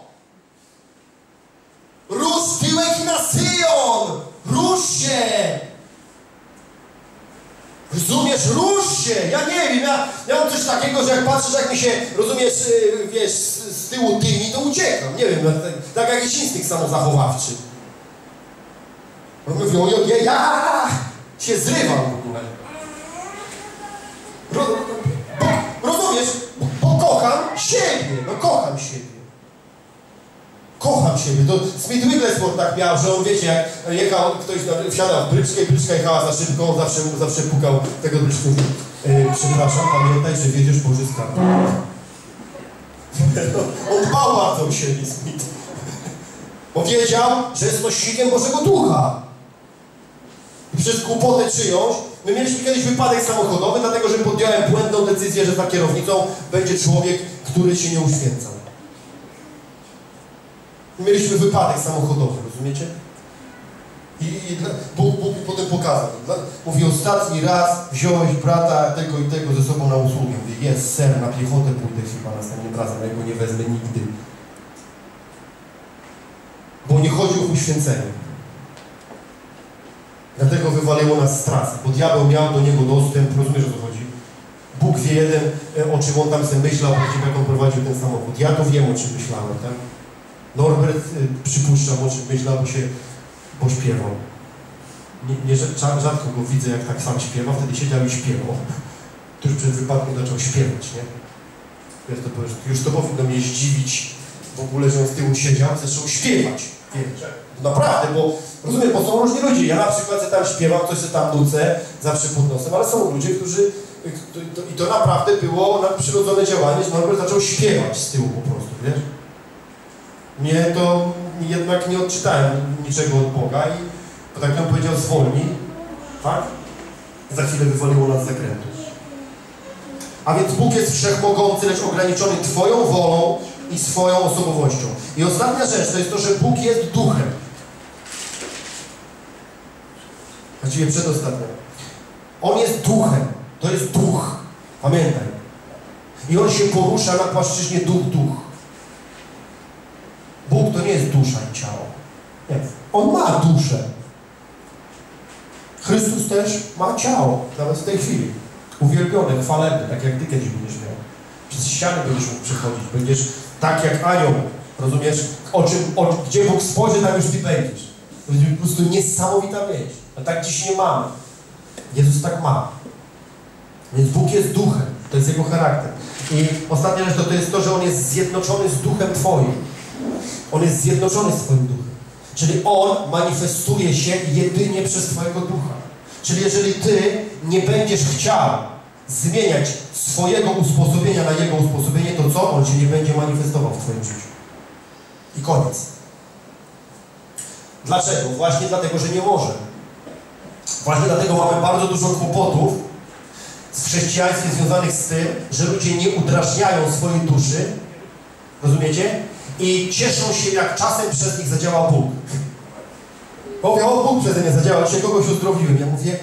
Rusz tyłek na Syjon! Się! Rozumiesz, rusz się! Ja nie wiem, ja, ja mam coś takiego, że jak patrzysz, jak mi się, rozumiesz, yy, wiesz, z, tyłu dymi, to uciekam. Nie wiem, tak, tak jak jakiś instynkt samozachowawczy. Mówią, o, ja, ja się zrywam w ogóle. Ro, rozumiesz? Bo, bo kocham siebie, no kocham siebie. Kocham siebie. To Smith Wigglesworth tak miał, że on wiecie, jak jechał, ktoś wsiadał w bryczkę i bryczka jechała za szybko, on zawsze, zawsze pukał tego bryczkę. Yy, przepraszam, pamiętaj, że wiedziesz Boży skarb. on dbał bardzo siebie, Smith. Bo wiedział, że jest nośnikiem Bożego Ducha. I przez głupotę czyjąś, my mieliśmy kiedyś wypadek samochodowy, dlatego że podjąłem błędną decyzję, że za kierownicą będzie człowiek, który się nie uświęcał. Mieliśmy wypadek samochodowy, rozumiecie? I, i Bóg, Bóg mi potem pokazał. Mówi, ostatni raz wziąłeś brata tego i tego ze sobą na usługę. Mówię, jest ser, na piechotę pójdę chyba następnym razem, ja go nie wezmę nigdy. Bo nie chodzi o uświęcenie. Dlatego wywaliło nas z trasy, bo diabeł miał do niego dostęp, rozumiesz o co chodzi? Bóg wie jeden, e, o czym on tam sobie myślał, jak on prowadził ten samochód. Ja to wiem, o czym myślałem, tak? Norbert y, przypuszczam, o myślał, się bo śpiewał. Nie, nie, rzadko go widzę, jak tak sam śpiewa, wtedy siedział i śpiewał. Tuż przed wypadkiem zaczął śpiewać, nie? To, już to powinno mnie zdziwić w ogóle, że on z tyłu siedział, zaczął śpiewać. Wiesz, naprawdę, bo rozumiem, bo są różni ludzie. Ja na przykład sobie tam śpiewam, coś sobie tam nucę, zawsze pod nosem, ale są ludzie, którzy i to naprawdę było nadprzyrodzone działanie, że Norbert zaczął śpiewać z tyłu po prostu, wiesz? Mnie to jednak nie odczytałem niczego od Boga i tak bym powiedział zwolni, tak? Za chwilę wywaliło nas z zakrętu. A więc Bóg jest wszechmogący, lecz ograniczony Twoją wolą i swoją osobowością. I ostatnia rzecz to jest to, że Bóg jest duchem. Właściwie przedostatnia. On jest duchem. To jest duch. Pamiętaj. I on się porusza na płaszczyźnie duch-duch. To nie jest dusza i ciało. Nie. On ma duszę. Chrystus też ma ciało, nawet w tej chwili. Uwielbiony, chwalebny, tak jak Ty kiedyś będziesz miał. Przez ściany będziesz mógł przychodzić. Będziesz tak jak anioł. Rozumiesz? O czym, o, gdzie Bóg spojrzy, tam już Ty będziesz. To będzie po prostu niesamowita wieść. A tak dziś nie mamy. Jezus tak ma. Więc Bóg jest duchem. To jest Jego charakter. I ostatnia rzecz to, to jest to, że On jest zjednoczony z duchem Twoim. On jest zjednoczony z Twoim duchem. Czyli On manifestuje się jedynie przez Twojego ducha. Czyli jeżeli Ty nie będziesz chciał zmieniać swojego usposobienia na Jego usposobienie, to co? On się nie będzie manifestował w Twoim życiu. I koniec. Dlaczego? Właśnie dlatego, że nie może. Właśnie dlatego mamy bardzo dużo kłopotów w chrześcijaństwie związanych z tym, że ludzie nie udrażniają swojej duszy. Rozumiecie? I cieszą się, jak czasem przez nich zadziała Bóg. Mówię, o Bóg przeze mnie zadziałał, się kogoś uzdrowiłem. Ja mówię,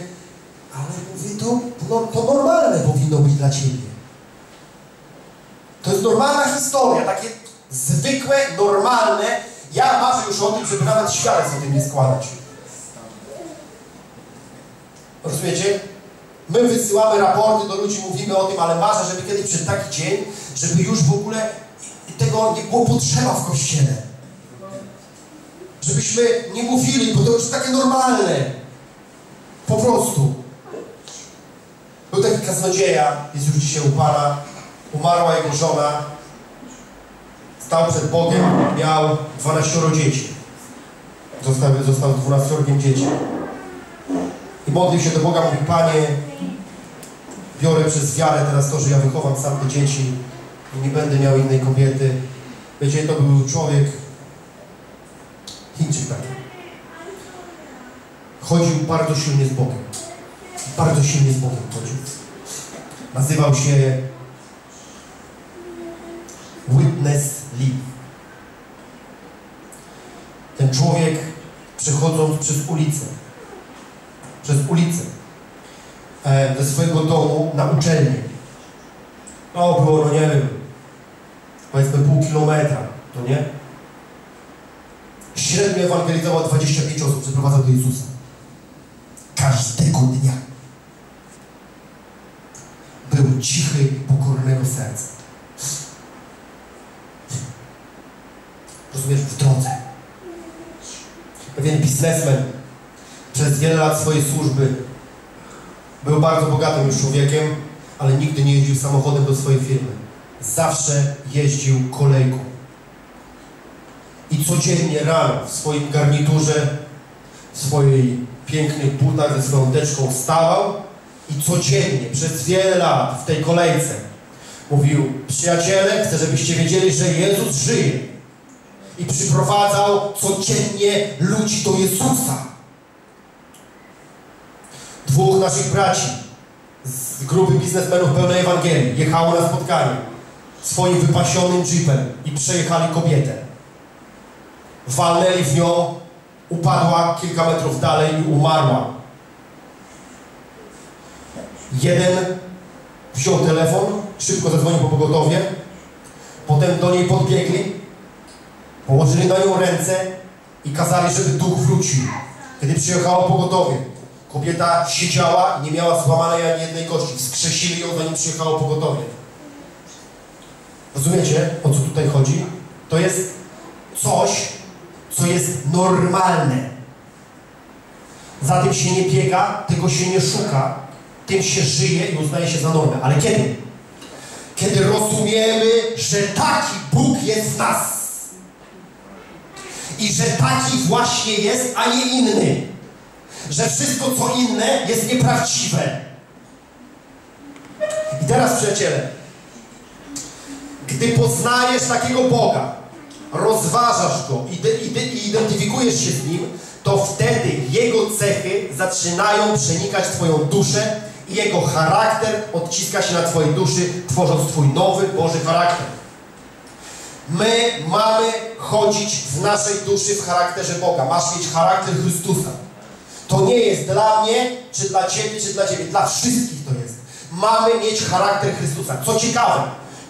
ale mówię, to, no, to normalne powinno być dla Ciebie. To jest normalna historia, takie zwykłe, normalne. Ja marzę już o tym, żeby nawet świadectw o tym nie składać. Rozumiecie? My wysyłamy raporty do ludzi, mówimy o tym, ale marzę, żeby kiedyś przed taki dzień, żeby już w ogóle tego nie było potrzeba w Kościele. Żebyśmy nie mówili, bo to już takie normalne. Po prostu. Był taki kaznodzieja, jest już dzisiaj u Pana, umarła jego żona, stał przed Bogiem, miał 12 dzieci. Został, został 12 dzieci. I modlił się do Boga, mówi, Panie, biorę przez wiarę teraz to, że ja wychowam sam te dzieci i nie będę miał innej kobiety. Wiecie, to był człowiek, Chińczyk taki. Chodził bardzo silnie z Bogiem. Bardzo silnie z Bogiem chodził. Nazywał się Witness Lee. Ten człowiek przechodząc przez ulicę, przez ulicę e, ze swojego domu na uczelnię. No było, no nie wiem, powiedzmy pół kilometra, to nie? Średnio ewangelizował 25 osób, przeprowadzał do Jezusa. Każdego dnia. Był cichy, pokornego serca. Rozumiesz, w drodze. Pewien biznesmen przez wiele lat swojej służby był bardzo bogatym już człowiekiem, ale nigdy nie jeździł samochodem do swojej firmy. Zawsze jeździł kolejką. I codziennie rano w swoim garniturze, w swojej pięknych butach ze swoją teczką wstawał i codziennie przez wiele lat w tej kolejce mówił przyjaciele, chcę żebyście wiedzieli, że Jezus żyje i przyprowadzał codziennie ludzi do Jezusa. Dwóch naszych braci z grupy biznesmenów pełnej Ewangelii jechało na spotkanie swoim wypasionym jeepem i przejechali kobietę. Walnęli w nią, upadła kilka metrów dalej i umarła. Jeden wziął telefon, szybko zadzwonił po pogotowie, potem do niej podbiegli, położyli na nią ręce i kazali, żeby duch wrócił. Kiedy przyjechało pogotowie, kobieta siedziała i nie miała złamanej ani jednej kości. Wskrzesili ją, zanim przyjechało pogotowie. Rozumiecie, o co tutaj chodzi? To jest coś, co jest normalne. Za tym się nie biega, tego się nie szuka, tym się żyje i uznaje się za normę. Ale kiedy? Kiedy rozumiemy, że taki Bóg jest w nas. I że taki właśnie jest, a nie inny. Że wszystko, co inne, jest nieprawdziwe. I teraz, przyjaciele, gdy poznajesz takiego Boga, rozważasz Go i identyfikujesz się z Nim, to wtedy Jego cechy zaczynają przenikać Twoją duszę i Jego charakter odciska się na Twojej duszy, tworząc Twój nowy, Boży charakter. My mamy chodzić w naszej duszy w charakterze Boga. Masz mieć charakter Chrystusa. To nie jest dla mnie, czy dla Ciebie, czy dla Ciebie. Dla wszystkich to jest. Mamy mieć charakter Chrystusa. Co ciekawe,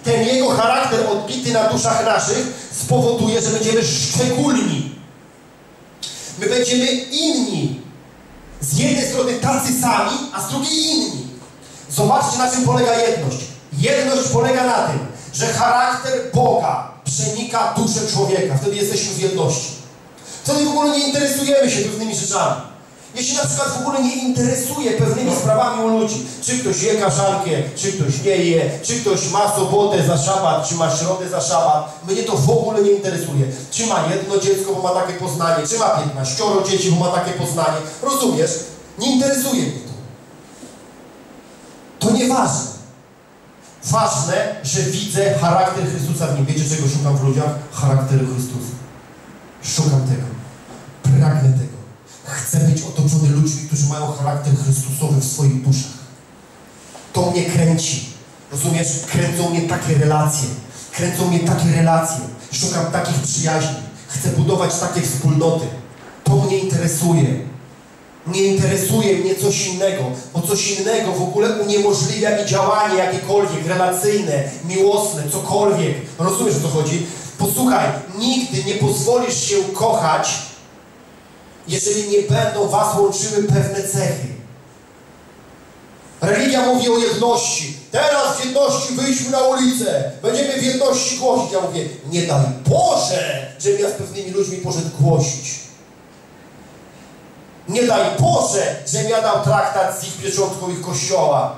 ten Jego charakter odbity na duszach naszych spowoduje, że będziemy szczególni. My będziemy inni. Z jednej strony tacy sami, a z drugiej inni. Zobaczcie, na czym polega jedność. Jedność polega na tym, że charakter Boga przenika duszę człowieka. Wtedy jesteśmy w jedności. Wtedy w ogóle nie interesujemy się pewnymi rzeczami. Jeśli na przykład w ogóle nie interesuje pewnymi sprawami u ludzi, czy ktoś je kaszankę, czy ktoś nie je, czy ktoś ma sobotę za szabat, czy ma środę za szabat, mnie to w ogóle nie interesuje. Czy ma jedno dziecko, bo ma takie poznanie, czy ma 15 dzieci, bo ma takie poznanie. Rozumiesz? Nie interesuje mnie to. To nieważne. Ważne, że widzę charakter Chrystusa w nim. Wiecie, czego szukam w ludziach? Charakteru Chrystusa. Szukam tego. Pragnę tego. Chcę być otoczony ludźmi, którzy mają charakter Chrystusowy w swoich duszach. To mnie kręci. Rozumiesz? Kręcą mnie takie relacje. Kręcą mnie takie relacje. Szukam takich przyjaźni. Chcę budować takie wspólnoty. To mnie interesuje. Nie interesuje mnie coś innego, bo coś innego w ogóle uniemożliwia mi działanie jakiekolwiek, relacyjne, miłosne, cokolwiek. Rozumiesz o co chodzi? Posłuchaj, nigdy nie pozwolisz się kochać, jeżeli nie będą was łączyły pewne cechy. Religia mówi o jedności. Teraz w jedności wyjdźmy na ulicę. Będziemy w jedności głosić. Ja mówię, nie daj Boże, żebym ja z pewnymi ludźmi poszedł głosić. Nie daj Boże, żebym ja dał traktat z ich pieczątką ich kościoła.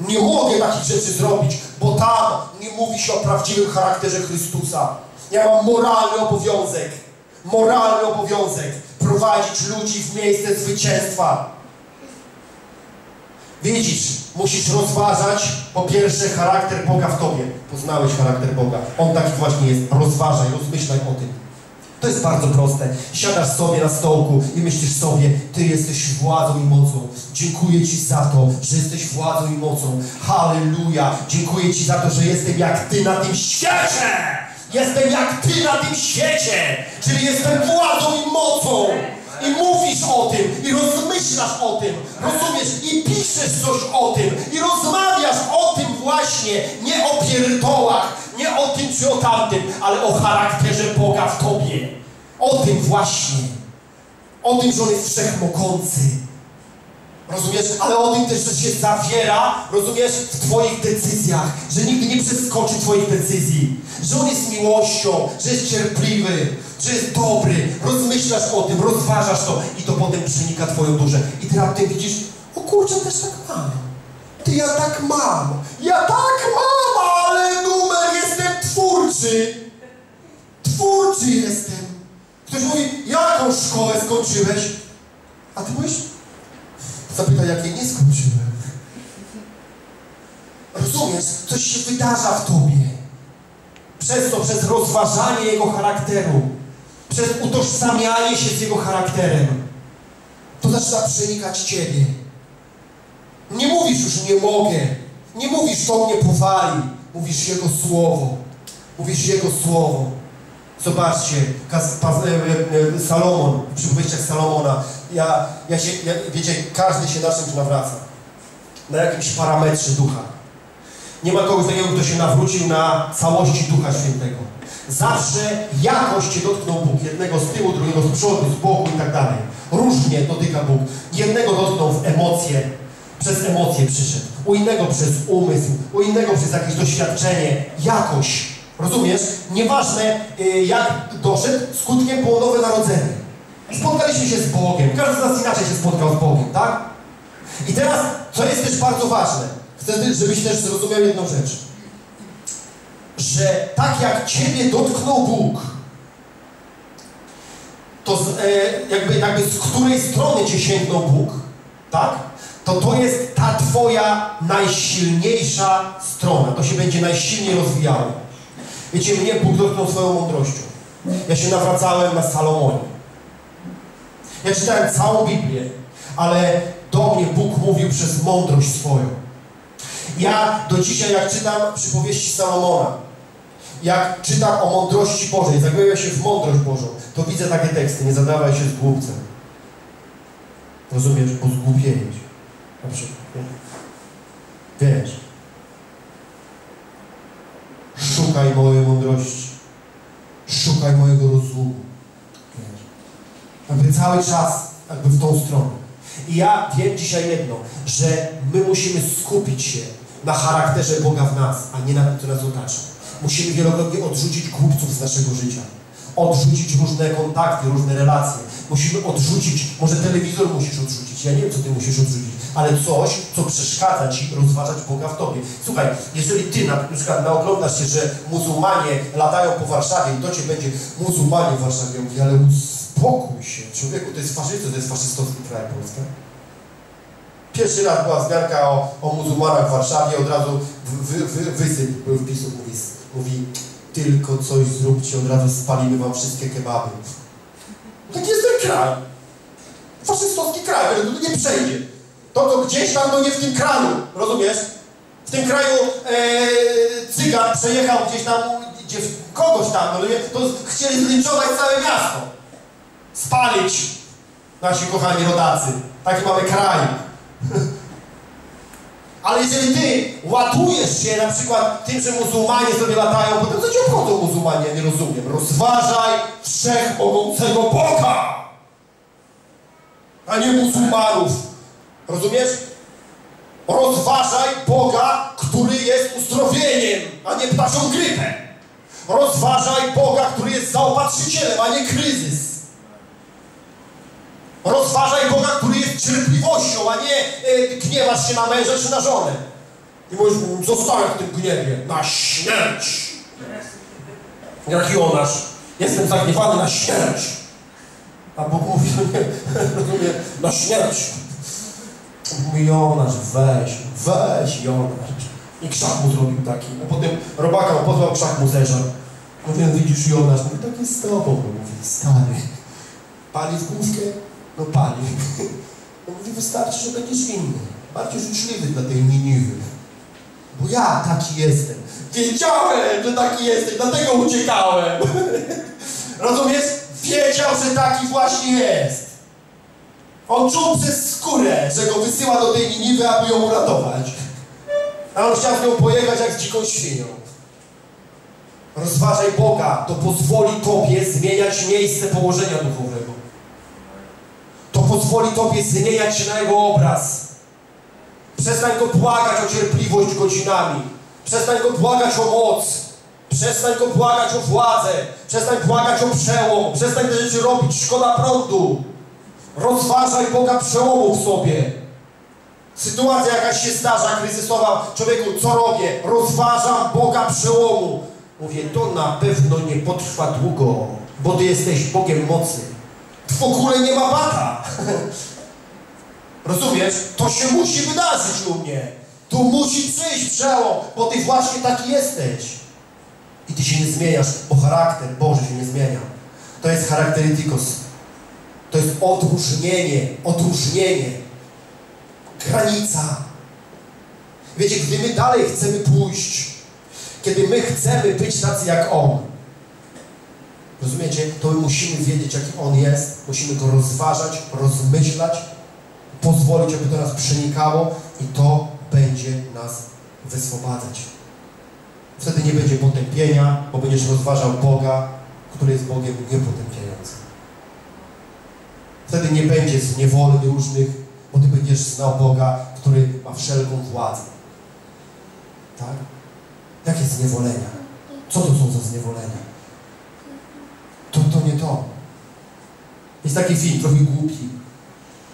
Nie mogę takich rzeczy zrobić, bo tam nie mówi się o prawdziwym charakterze Chrystusa. Ja mam moralny obowiązek, moralny obowiązek prowadzić ludzi w miejsce zwycięstwa. Widzisz, musisz rozważać po pierwsze charakter Boga w Tobie. Poznałeś charakter Boga. On taki właśnie jest. Rozważaj, rozmyślaj o tym. To jest bardzo proste. Siadasz sobie na stołku i myślisz sobie, Ty jesteś władzą i mocą. Dziękuję Ci za to, że jesteś władzą i mocą. Halleluja! Dziękuję Ci za to, że jestem jak Ty na tym świecie! Jestem jak Ty na tym świecie! Czyli jestem władzą i mocą! I mówisz o tym, i rozmyślasz o tym, rozumiesz, i piszesz coś o tym, i rozmawiasz o tym właśnie, nie o pierdołach, nie o tym czy o tamtym, ale o charakterze Boga w Tobie. O tym właśnie. O tym, że On jest wszechmogący. Rozumiesz? Ale o tym też, się zawiera, rozumiesz, w Twoich decyzjach, że nigdy nie przeskoczy Twoich decyzji, że On jest miłością, że jest cierpliwy, że jest dobry, rozmyślasz o tym, rozważasz to i to potem przenika Twoją duszę. I Ty widzisz, o kurczę, też tak mam. Ty, ja tak mam. Ja tak mam, ale numer jestem twórczy. Twórczy jestem. Ktoś mówi, jaką szkołę skończyłeś? A ty mówisz, zapytaj, jakiej nie skończyłem. Rozumiesz? Coś się wydarza w tobie. Przez to, przez rozważanie jego charakteru, przez utożsamianie się z jego charakterem, to zaczyna przenikać ciebie. Nie mówisz już nie mogę. Nie mówisz to mnie powali. Mówisz Jego Słowo. Mówisz Jego Słowo. Zobaczcie, e, e, Salomon, w przypowieściach Salomona, ja, ja się, ja, wiecie, każdy się na czymś nawraca. Na jakimś parametrze ducha. Nie ma kogoś takiego, kto się nawrócił na całości Ducha Świętego. Zawsze jakoś Cię dotknął Bóg. Jednego z tyłu, drugiego z przodu, z boku i tak dalej. Różnie dotyka Bóg. Jednego dotknął w emocje, przez emocje przyszedł. U innego przez umysł, u innego przez jakieś doświadczenie. Jakoś. Rozumiesz? Nieważne y, jak doszedł, skutkiem było nowe narodzenie. Spotkaliśmy się z Bogiem. Każdy z nas inaczej się spotkał z Bogiem, tak? I teraz, co jest też bardzo ważne, chcę, żebyś też zrozumiał jedną rzecz. Że tak jak Ciebie dotknął Bóg, to z, e, jakby, jakby z której strony Cię sięgnął Bóg, tak? To to jest ta Twoja najsilniejsza strona. To się będzie najsilniej rozwijało. Wiecie, mnie Bóg dotknął swoją mądrością. Ja się nawracałem na Salomonie. Ja czytałem całą Biblię, ale do mnie Bóg mówił przez mądrość swoją. Ja do dzisiaj, jak czytam przypowieści Salomona, jak czytam o mądrości Bożej, zagłębiam się w mądrość Bożą, to widzę takie teksty. Nie zadawaj się z głupcem. Rozumiesz? Bo zgłupieć. Na przykład. Wiesz. Szukaj mojej mądrości. Szukaj mojego rozumu. Jakby cały czas jakby w tą stronę. I ja wiem dzisiaj jedno, że my musimy skupić się na charakterze Boga w nas, a nie na tym, co nas otacza. Musimy wielokrotnie odrzucić głupców z naszego życia. Odrzucić różne kontakty, różne relacje. Musimy odrzucić, może telewizor musisz odrzucić, ja nie wiem, co ty musisz odrzucić, ale coś, co przeszkadza Ci rozważać Boga w Tobie. Słuchaj, jeżeli Ty na, przykład naoglądasz się, że muzułmanie latają po Warszawie i to Cię będzie muzułmanie w Warszawie, mówi, ale uspokój się, człowieku, to jest faszyzm, to jest faszystowski kraj Polska. Pierwszy raz była wzmianka o, o muzułmanach w Warszawie, od razu wy, wy, wysyp wpisów mówi, mówi tylko coś zróbcie, od razu spalimy wam wszystkie kebaby. Taki jest ten kraj. Faszystowski kraj, który tu nie przejdzie. To, co gdzieś tam, to nie w tym kraju, rozumiesz? W tym kraju e, cygan przejechał gdzieś tam, gdzie kogoś tam, no, to chcieli zlinczować całe miasto. Spalić nasi kochani rodacy. Taki mamy kraj. Ale jeżeli ty łatujesz się na przykład tym, że muzułmanie sobie latają, potem co ci obchodzą muzułmanie, nie rozumiem. Rozważaj wszechmogącego Boga, a nie muzułmanów. Rozumiesz? Rozważaj Boga, który jest uzdrowieniem, a nie ptasią grypę. Rozważaj Boga, który jest zaopatrzycielem, a nie kryzys. Rozważaj Boga, który jest cierpliwością, a nie e, gniewasz się na męża czy na żonę. I mówisz, zostałem w tym gniewie na śmierć. Jak Jonasz, jestem zagniewany na śmierć. A Bóg mówi, no rozumie, na śmierć. Mówi Jonasz, weź, weź Jonasz. I krzak mu zrobił taki. A potem robaka pozwał, krzak mu zeżar. Mówię, widzisz Jonasz, mówi, tak jest z tobą. Mówi, stary, pali w główkę? No pali. No mówi, wystarczy, że będziesz inny. Bardziej życzliwy dla tej Niniwy. Bo ja taki jestem. Wiedziałem, że taki jesteś, dlatego uciekałem. Rozumiesz? Wiedział, że taki właśnie jest. On czuł przez skórę, że go wysyła do tej Niniwy, aby ją uratować. A on chciał z nią pojechać jak z dziką świnią. Rozważaj Boga, to pozwoli Tobie zmieniać miejsce położenia duchowego. Pozwoli Tobie zmieniać się na Jego obraz. Przestań Go błagać o cierpliwość godzinami. Przestań Go błagać o moc. Przestań Go błagać o władzę. Przestań błagać o przełom. Przestań te rzeczy robić. Szkoda prądu. Rozważaj Boga przełomu w sobie. Sytuacja jakaś się zdarza, kryzysowa. Człowieku, co robię? Rozważam Boga przełomu. Mówię, to na pewno nie potrwa długo, bo Ty jesteś Bogiem mocy. W ogóle nie ma bata. Rozumiesz? To się musi wydarzyć u mnie. Tu musi przyjść przełom, bo Ty właśnie taki jesteś. I Ty się nie zmieniasz, bo charakter Boży się nie zmienia. To jest charakterytikos. To jest odróżnienie, odróżnienie. Granica. Wiecie, gdy my dalej chcemy pójść, kiedy my chcemy być tacy jak On, rozumiecie, to my musimy wiedzieć, jaki On jest, musimy Go rozważać, rozmyślać, pozwolić, aby to nas przenikało i to będzie nas wyswobadzać. Wtedy nie będzie potępienia, bo będziesz rozważał Boga, który jest Bogiem niepotępiającym. Wtedy nie będzie z niewoli różnych, bo Ty będziesz znał Boga, który ma wszelką władzę. Tak? Jakie zniewolenia? Co to są za zniewolenia? To, to. Jest taki film, trochę głupi,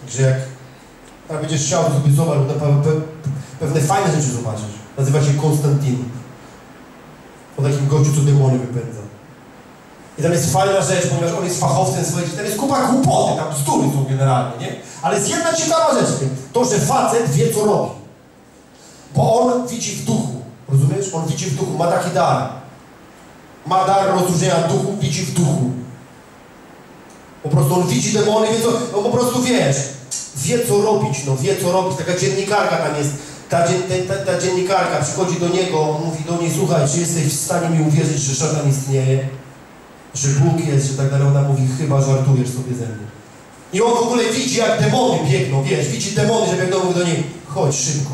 że jak, będziesz chciał, sobie zobacz, bo pe, pe, pewne fajne rzeczy zobaczysz. Nazywa się Konstantin. O takim gościu, co demony wypędza. I tam jest fajna rzecz, ponieważ on jest fachowcem swojej tam jest kupa głupoty, tam bzdury są generalnie, nie? Ale jest jedna ciekawa rzecz to, że facet wie, co robi. Bo on widzi w duchu, rozumiesz? On widzi w duchu, ma taki dar. Ma dar rozróżnienia duchu, widzi w duchu. Po prostu on widzi demony, wie co, no po prostu wiesz, wie co robić, no wie co robić. Taka dziennikarka tam jest, ta, ta, ta, ta dziennikarka przychodzi do niego, on mówi do niej, słuchaj, czy jesteś w stanie mi uwierzyć, że szatan istnieje? że Bóg jest, że tak dalej. Ona mówi, chyba żartujesz sobie ze mnie. I on w ogóle widzi, jak demony biegną, wiesz, widzi demony, że biegną, mówi do niej, chodź szybko.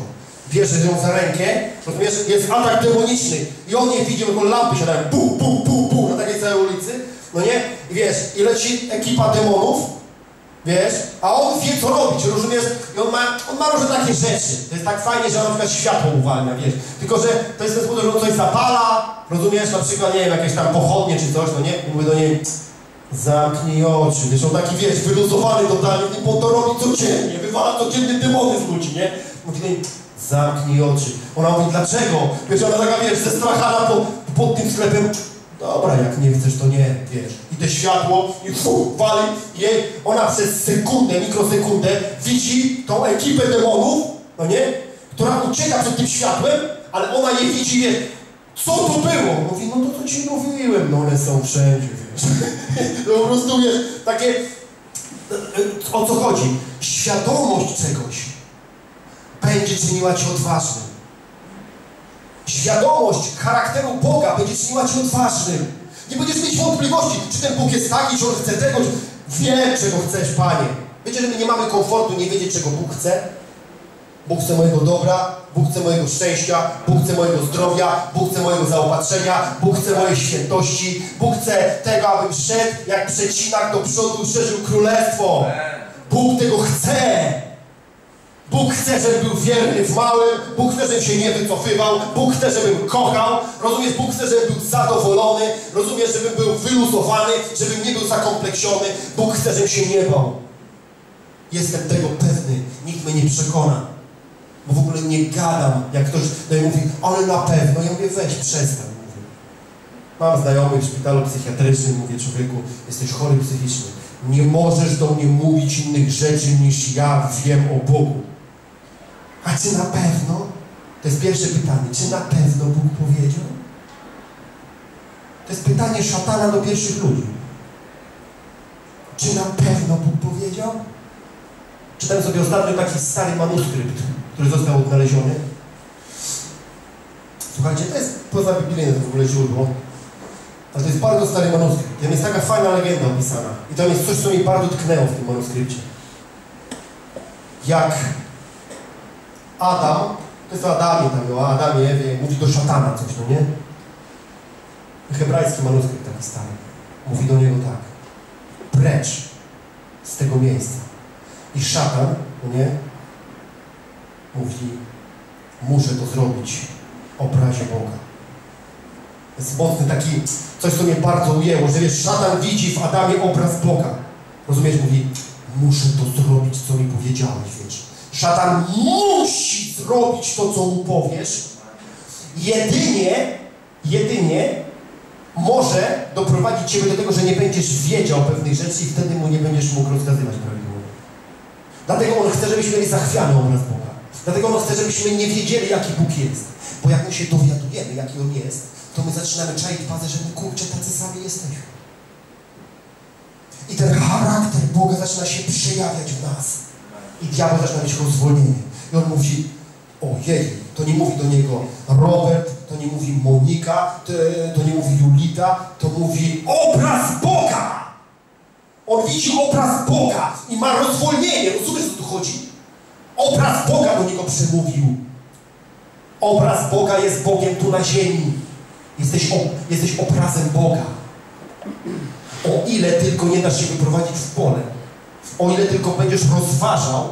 Bierze ją za rękę, rozumiesz, jest atak demoniczny i on nie widzi, bo lampy siadają, pu, pu, pu, pu, na takiej całej ulicy, no nie? Wiesz, i leci ekipa demonów, wiesz, a on wie, co robić, rozumiesz? I on ma, on ma różne takie rzeczy. To jest tak fajnie, że on na przykład światło uwalnia, wiesz. Tylko, że to jest ten sposób, że on coś zapala, rozumiesz, na przykład, nie wiem, jakieś tam pochodnie czy coś, no nie? I mówię do niej, zamknij oczy, wiesz, on taki, wiesz, wyluzowany totalnie, bo to robi codziennie, wywala codziennie demony z ludzi, nie? Mówi do niej, zamknij oczy. Ona mówi, dlaczego? Wiesz, ona taka, wiesz, zestrachana po, pod tym sklepem, Dobra, jak nie chcesz, to nie, wiesz. I te światło, i fu, wali jej, ona przez sekundę, mikrosekundę widzi tą ekipę demonów, no nie? Która ucieka przed tym światłem, ale ona je widzi, wie, co to było? Mówi, no to co ci mówiłem, no one są wszędzie, wiesz. no po prostu, wiesz, takie, o co chodzi? Świadomość czegoś będzie czyniła cię odważnym. Świadomość charakteru Boga będzie czyniła cię odważnym. Nie będziesz mieć wątpliwości, czy ten Bóg jest taki, czy On chce tego, czy... Wie, czego chcesz, Panie. Wiecie, że my nie mamy komfortu nie wiedzieć, czego Bóg chce? Bóg chce mojego dobra, Bóg chce mojego szczęścia, Bóg chce mojego zdrowia, Bóg chce mojego zaopatrzenia, Bóg chce mojej świętości, Bóg chce tego, abym szedł jak przecinak do przodu i szerzył królestwo. Bóg tego chce. Bóg chce, żebym był wierny w małym, Bóg chce, żebym się nie wycofywał, Bóg chce, żebym kochał, rozumiesz, Bóg chce, żebym był zadowolony, rozumiesz, żebym był wyluzowany, żebym nie był zakompleksiony, Bóg chce, żebym się nie bał. Jestem tego pewny, nikt mnie nie przekona. Bo w ogóle nie gadam, jak ktoś mnie mówi, ale na pewno, ja mówię, weź, przestań. Mówię. Mam znajomych w szpitalu psychiatrycznym, mówię, człowieku, jesteś chory psychicznie. Nie możesz do mnie mówić innych rzeczy niż ja wiem o Bogu. A czy na pewno? To jest pierwsze pytanie. Czy na pewno Bóg powiedział? To jest pytanie szatana do pierwszych ludzi. Czy na pewno Bóg powiedział? Czytałem sobie ostatnio taki stary manuskrypt, który został odnaleziony. Słuchajcie, to jest poza biblijne w ogóle źródło. Ale to jest bardzo stary manuskrypt. Tam jest taka fajna legenda opisana. I tam jest coś, co mi bardzo tknęło w tym manuskripcie. Jak Adam, to jest Adamie tam, o Adamie, mówi do szatana coś, no nie? Hebrajski manuskrypt taki stary. Mówi do niego tak. Precz z tego miejsca. I szatan, no nie? Mówi, muszę to zrobić obrazie Boga. Jest mocny taki, coś co mnie bardzo ujęło, że wiesz, szatan widzi w Adamie obraz Boga. Rozumiesz? Mówi, muszę to zrobić, co mi powiedziałeś, wiesz. Szatan musi zrobić to, co mu powiesz. Jedynie, jedynie może doprowadzić Ciebie do tego, że nie będziesz wiedział pewnych rzeczy i wtedy mu nie będziesz mógł rozkazywać prawidłowo. Dlatego on chce, żebyśmy mieli zachwiany obraz Boga. Dlatego on chce, żebyśmy nie wiedzieli, jaki Bóg jest. Bo jak my się dowiadujemy, jaki On jest, to my zaczynamy czaić bazę, że my kurczę tacy sami jesteśmy. I ten charakter Boga zaczyna się przejawiać w nas. I diabeł zaczyna mieć rozwolnienie. I on mówi, ojej, to nie mówi do niego Robert, to nie mówi Monika, to, to nie mówi Julita, to mówi obraz Boga! On widzi obraz Boga i ma rozwolnienie. Rozumiesz, o co tu chodzi? Obraz Boga do niego przemówił. Obraz Boga jest Bogiem tu na ziemi. Jesteś, jesteś obrazem Boga. O ile tylko nie dasz się wyprowadzić w pole, o ile tylko będziesz rozważał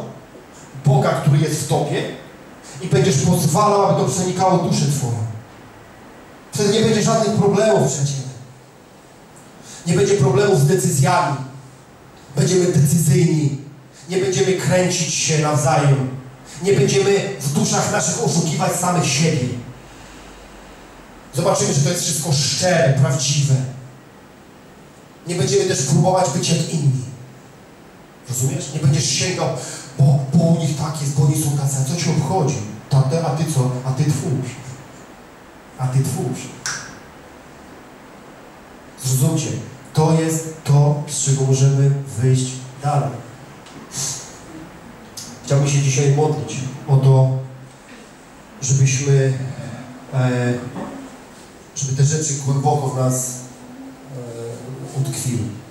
Boga, który jest w Tobie i będziesz pozwalał, aby to przenikało duszę Twoją. Wtedy nie będzie żadnych problemów, przyjaciele. Nie będzie problemów z decyzjami. Będziemy decyzyjni. Nie będziemy kręcić się nawzajem. Nie będziemy w duszach naszych oszukiwać samych siebie. Zobaczymy, że to jest wszystko szczere, prawdziwe. Nie będziemy też próbować być jak inni. Rozumiesz? Nie będziesz sięgał, bo, bo u nich tak jest, bo oni są tacy. A co ci obchodzi? Tate, a ty co? A ty twórz. A ty twórz. Zrozumcie, to jest to, z czego możemy wyjść dalej. Chciałbym się dzisiaj modlić o to, żebyśmy e, żeby te rzeczy głęboko w nas e, utkwiły.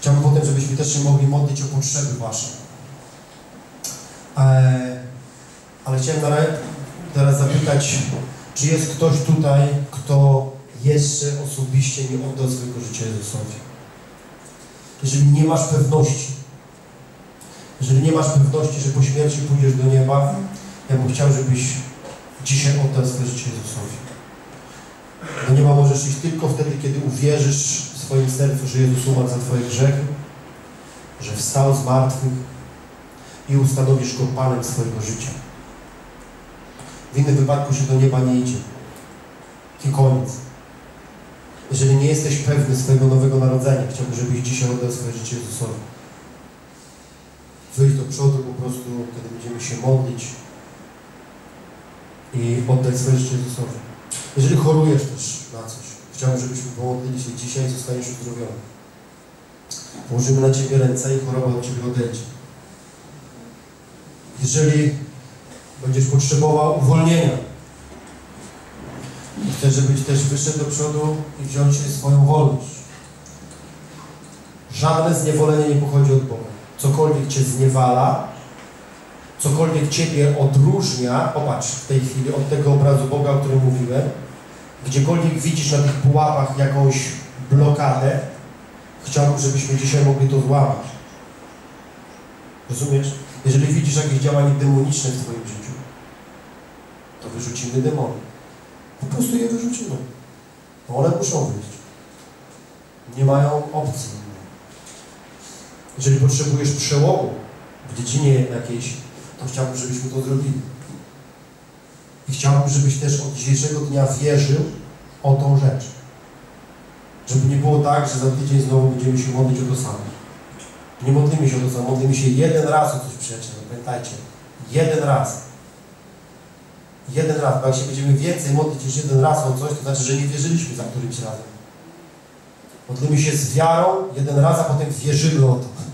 Chciałbym potem, żebyśmy też się mogli modlić o potrzeby Wasze. E, ale chciałem teraz zapytać, czy jest ktoś tutaj, kto jeszcze osobiście nie oddał swojego życia Jezusowi? Jeżeli nie masz pewności, jeżeli nie masz pewności, że po śmierci pójdziesz do nieba, ja bym chciał, żebyś dzisiaj oddał swoje życie Jezusowi. Do nieba możesz iść tylko wtedy, kiedy uwierzysz swoim sercu, że Jezus umarł za Twoje grzechy, że wstał z martwych i ustanowisz Go Panem swojego życia. W innym wypadku się do nieba nie idzie. I koniec. Jeżeli nie jesteś pewny swojego nowego narodzenia, chciałbym, żebyś dzisiaj oddał swoje życie Jezusowi. Wyjść do przodu po prostu, kiedy będziemy się modlić i oddać swoje życie Jezusowi. Jeżeli chorujesz też na coś, chciałbym, żebyśmy pomodlili się dzisiaj i zostaniesz uzdrowiony. Położymy na Ciebie ręce i choroba od Ciebie odejdzie. Jeżeli będziesz potrzebował uwolnienia, chcę, żebyś też wyszedł do przodu i wziął się swoją wolność. Żadne zniewolenie nie pochodzi od Boga. Cokolwiek Cię zniewala, cokolwiek Ciebie odróżnia, popatrz w tej chwili od tego obrazu Boga, o którym mówiłem, gdziekolwiek widzisz na tych pułapach jakąś blokadę, chciałbym, żebyśmy dzisiaj mogli to złamać. Rozumiesz? Jeżeli widzisz jakieś działanie demoniczne w Twoim życiu, to wyrzucimy demony. Po prostu je wyrzucimy. One muszą wyjść. Nie mają opcji. Jeżeli potrzebujesz przełomu w dziedzinie jakiejś, to chciałbym, żebyśmy to zrobili. I chciałbym, żebyś też od dzisiejszego dnia wierzył o tą rzecz. Żeby nie było tak, że za tydzień znowu będziemy się modlić o to samo. Nie modlimy się o to samo, modlimy się jeden raz o coś przyjaciele. Pamiętajcie, jeden raz. Jeden raz, bo jak się będziemy więcej modlić niż jeden raz o coś, to znaczy, że nie wierzyliśmy za którymś razem. Modlimy się z wiarą jeden raz, a potem wierzymy o to.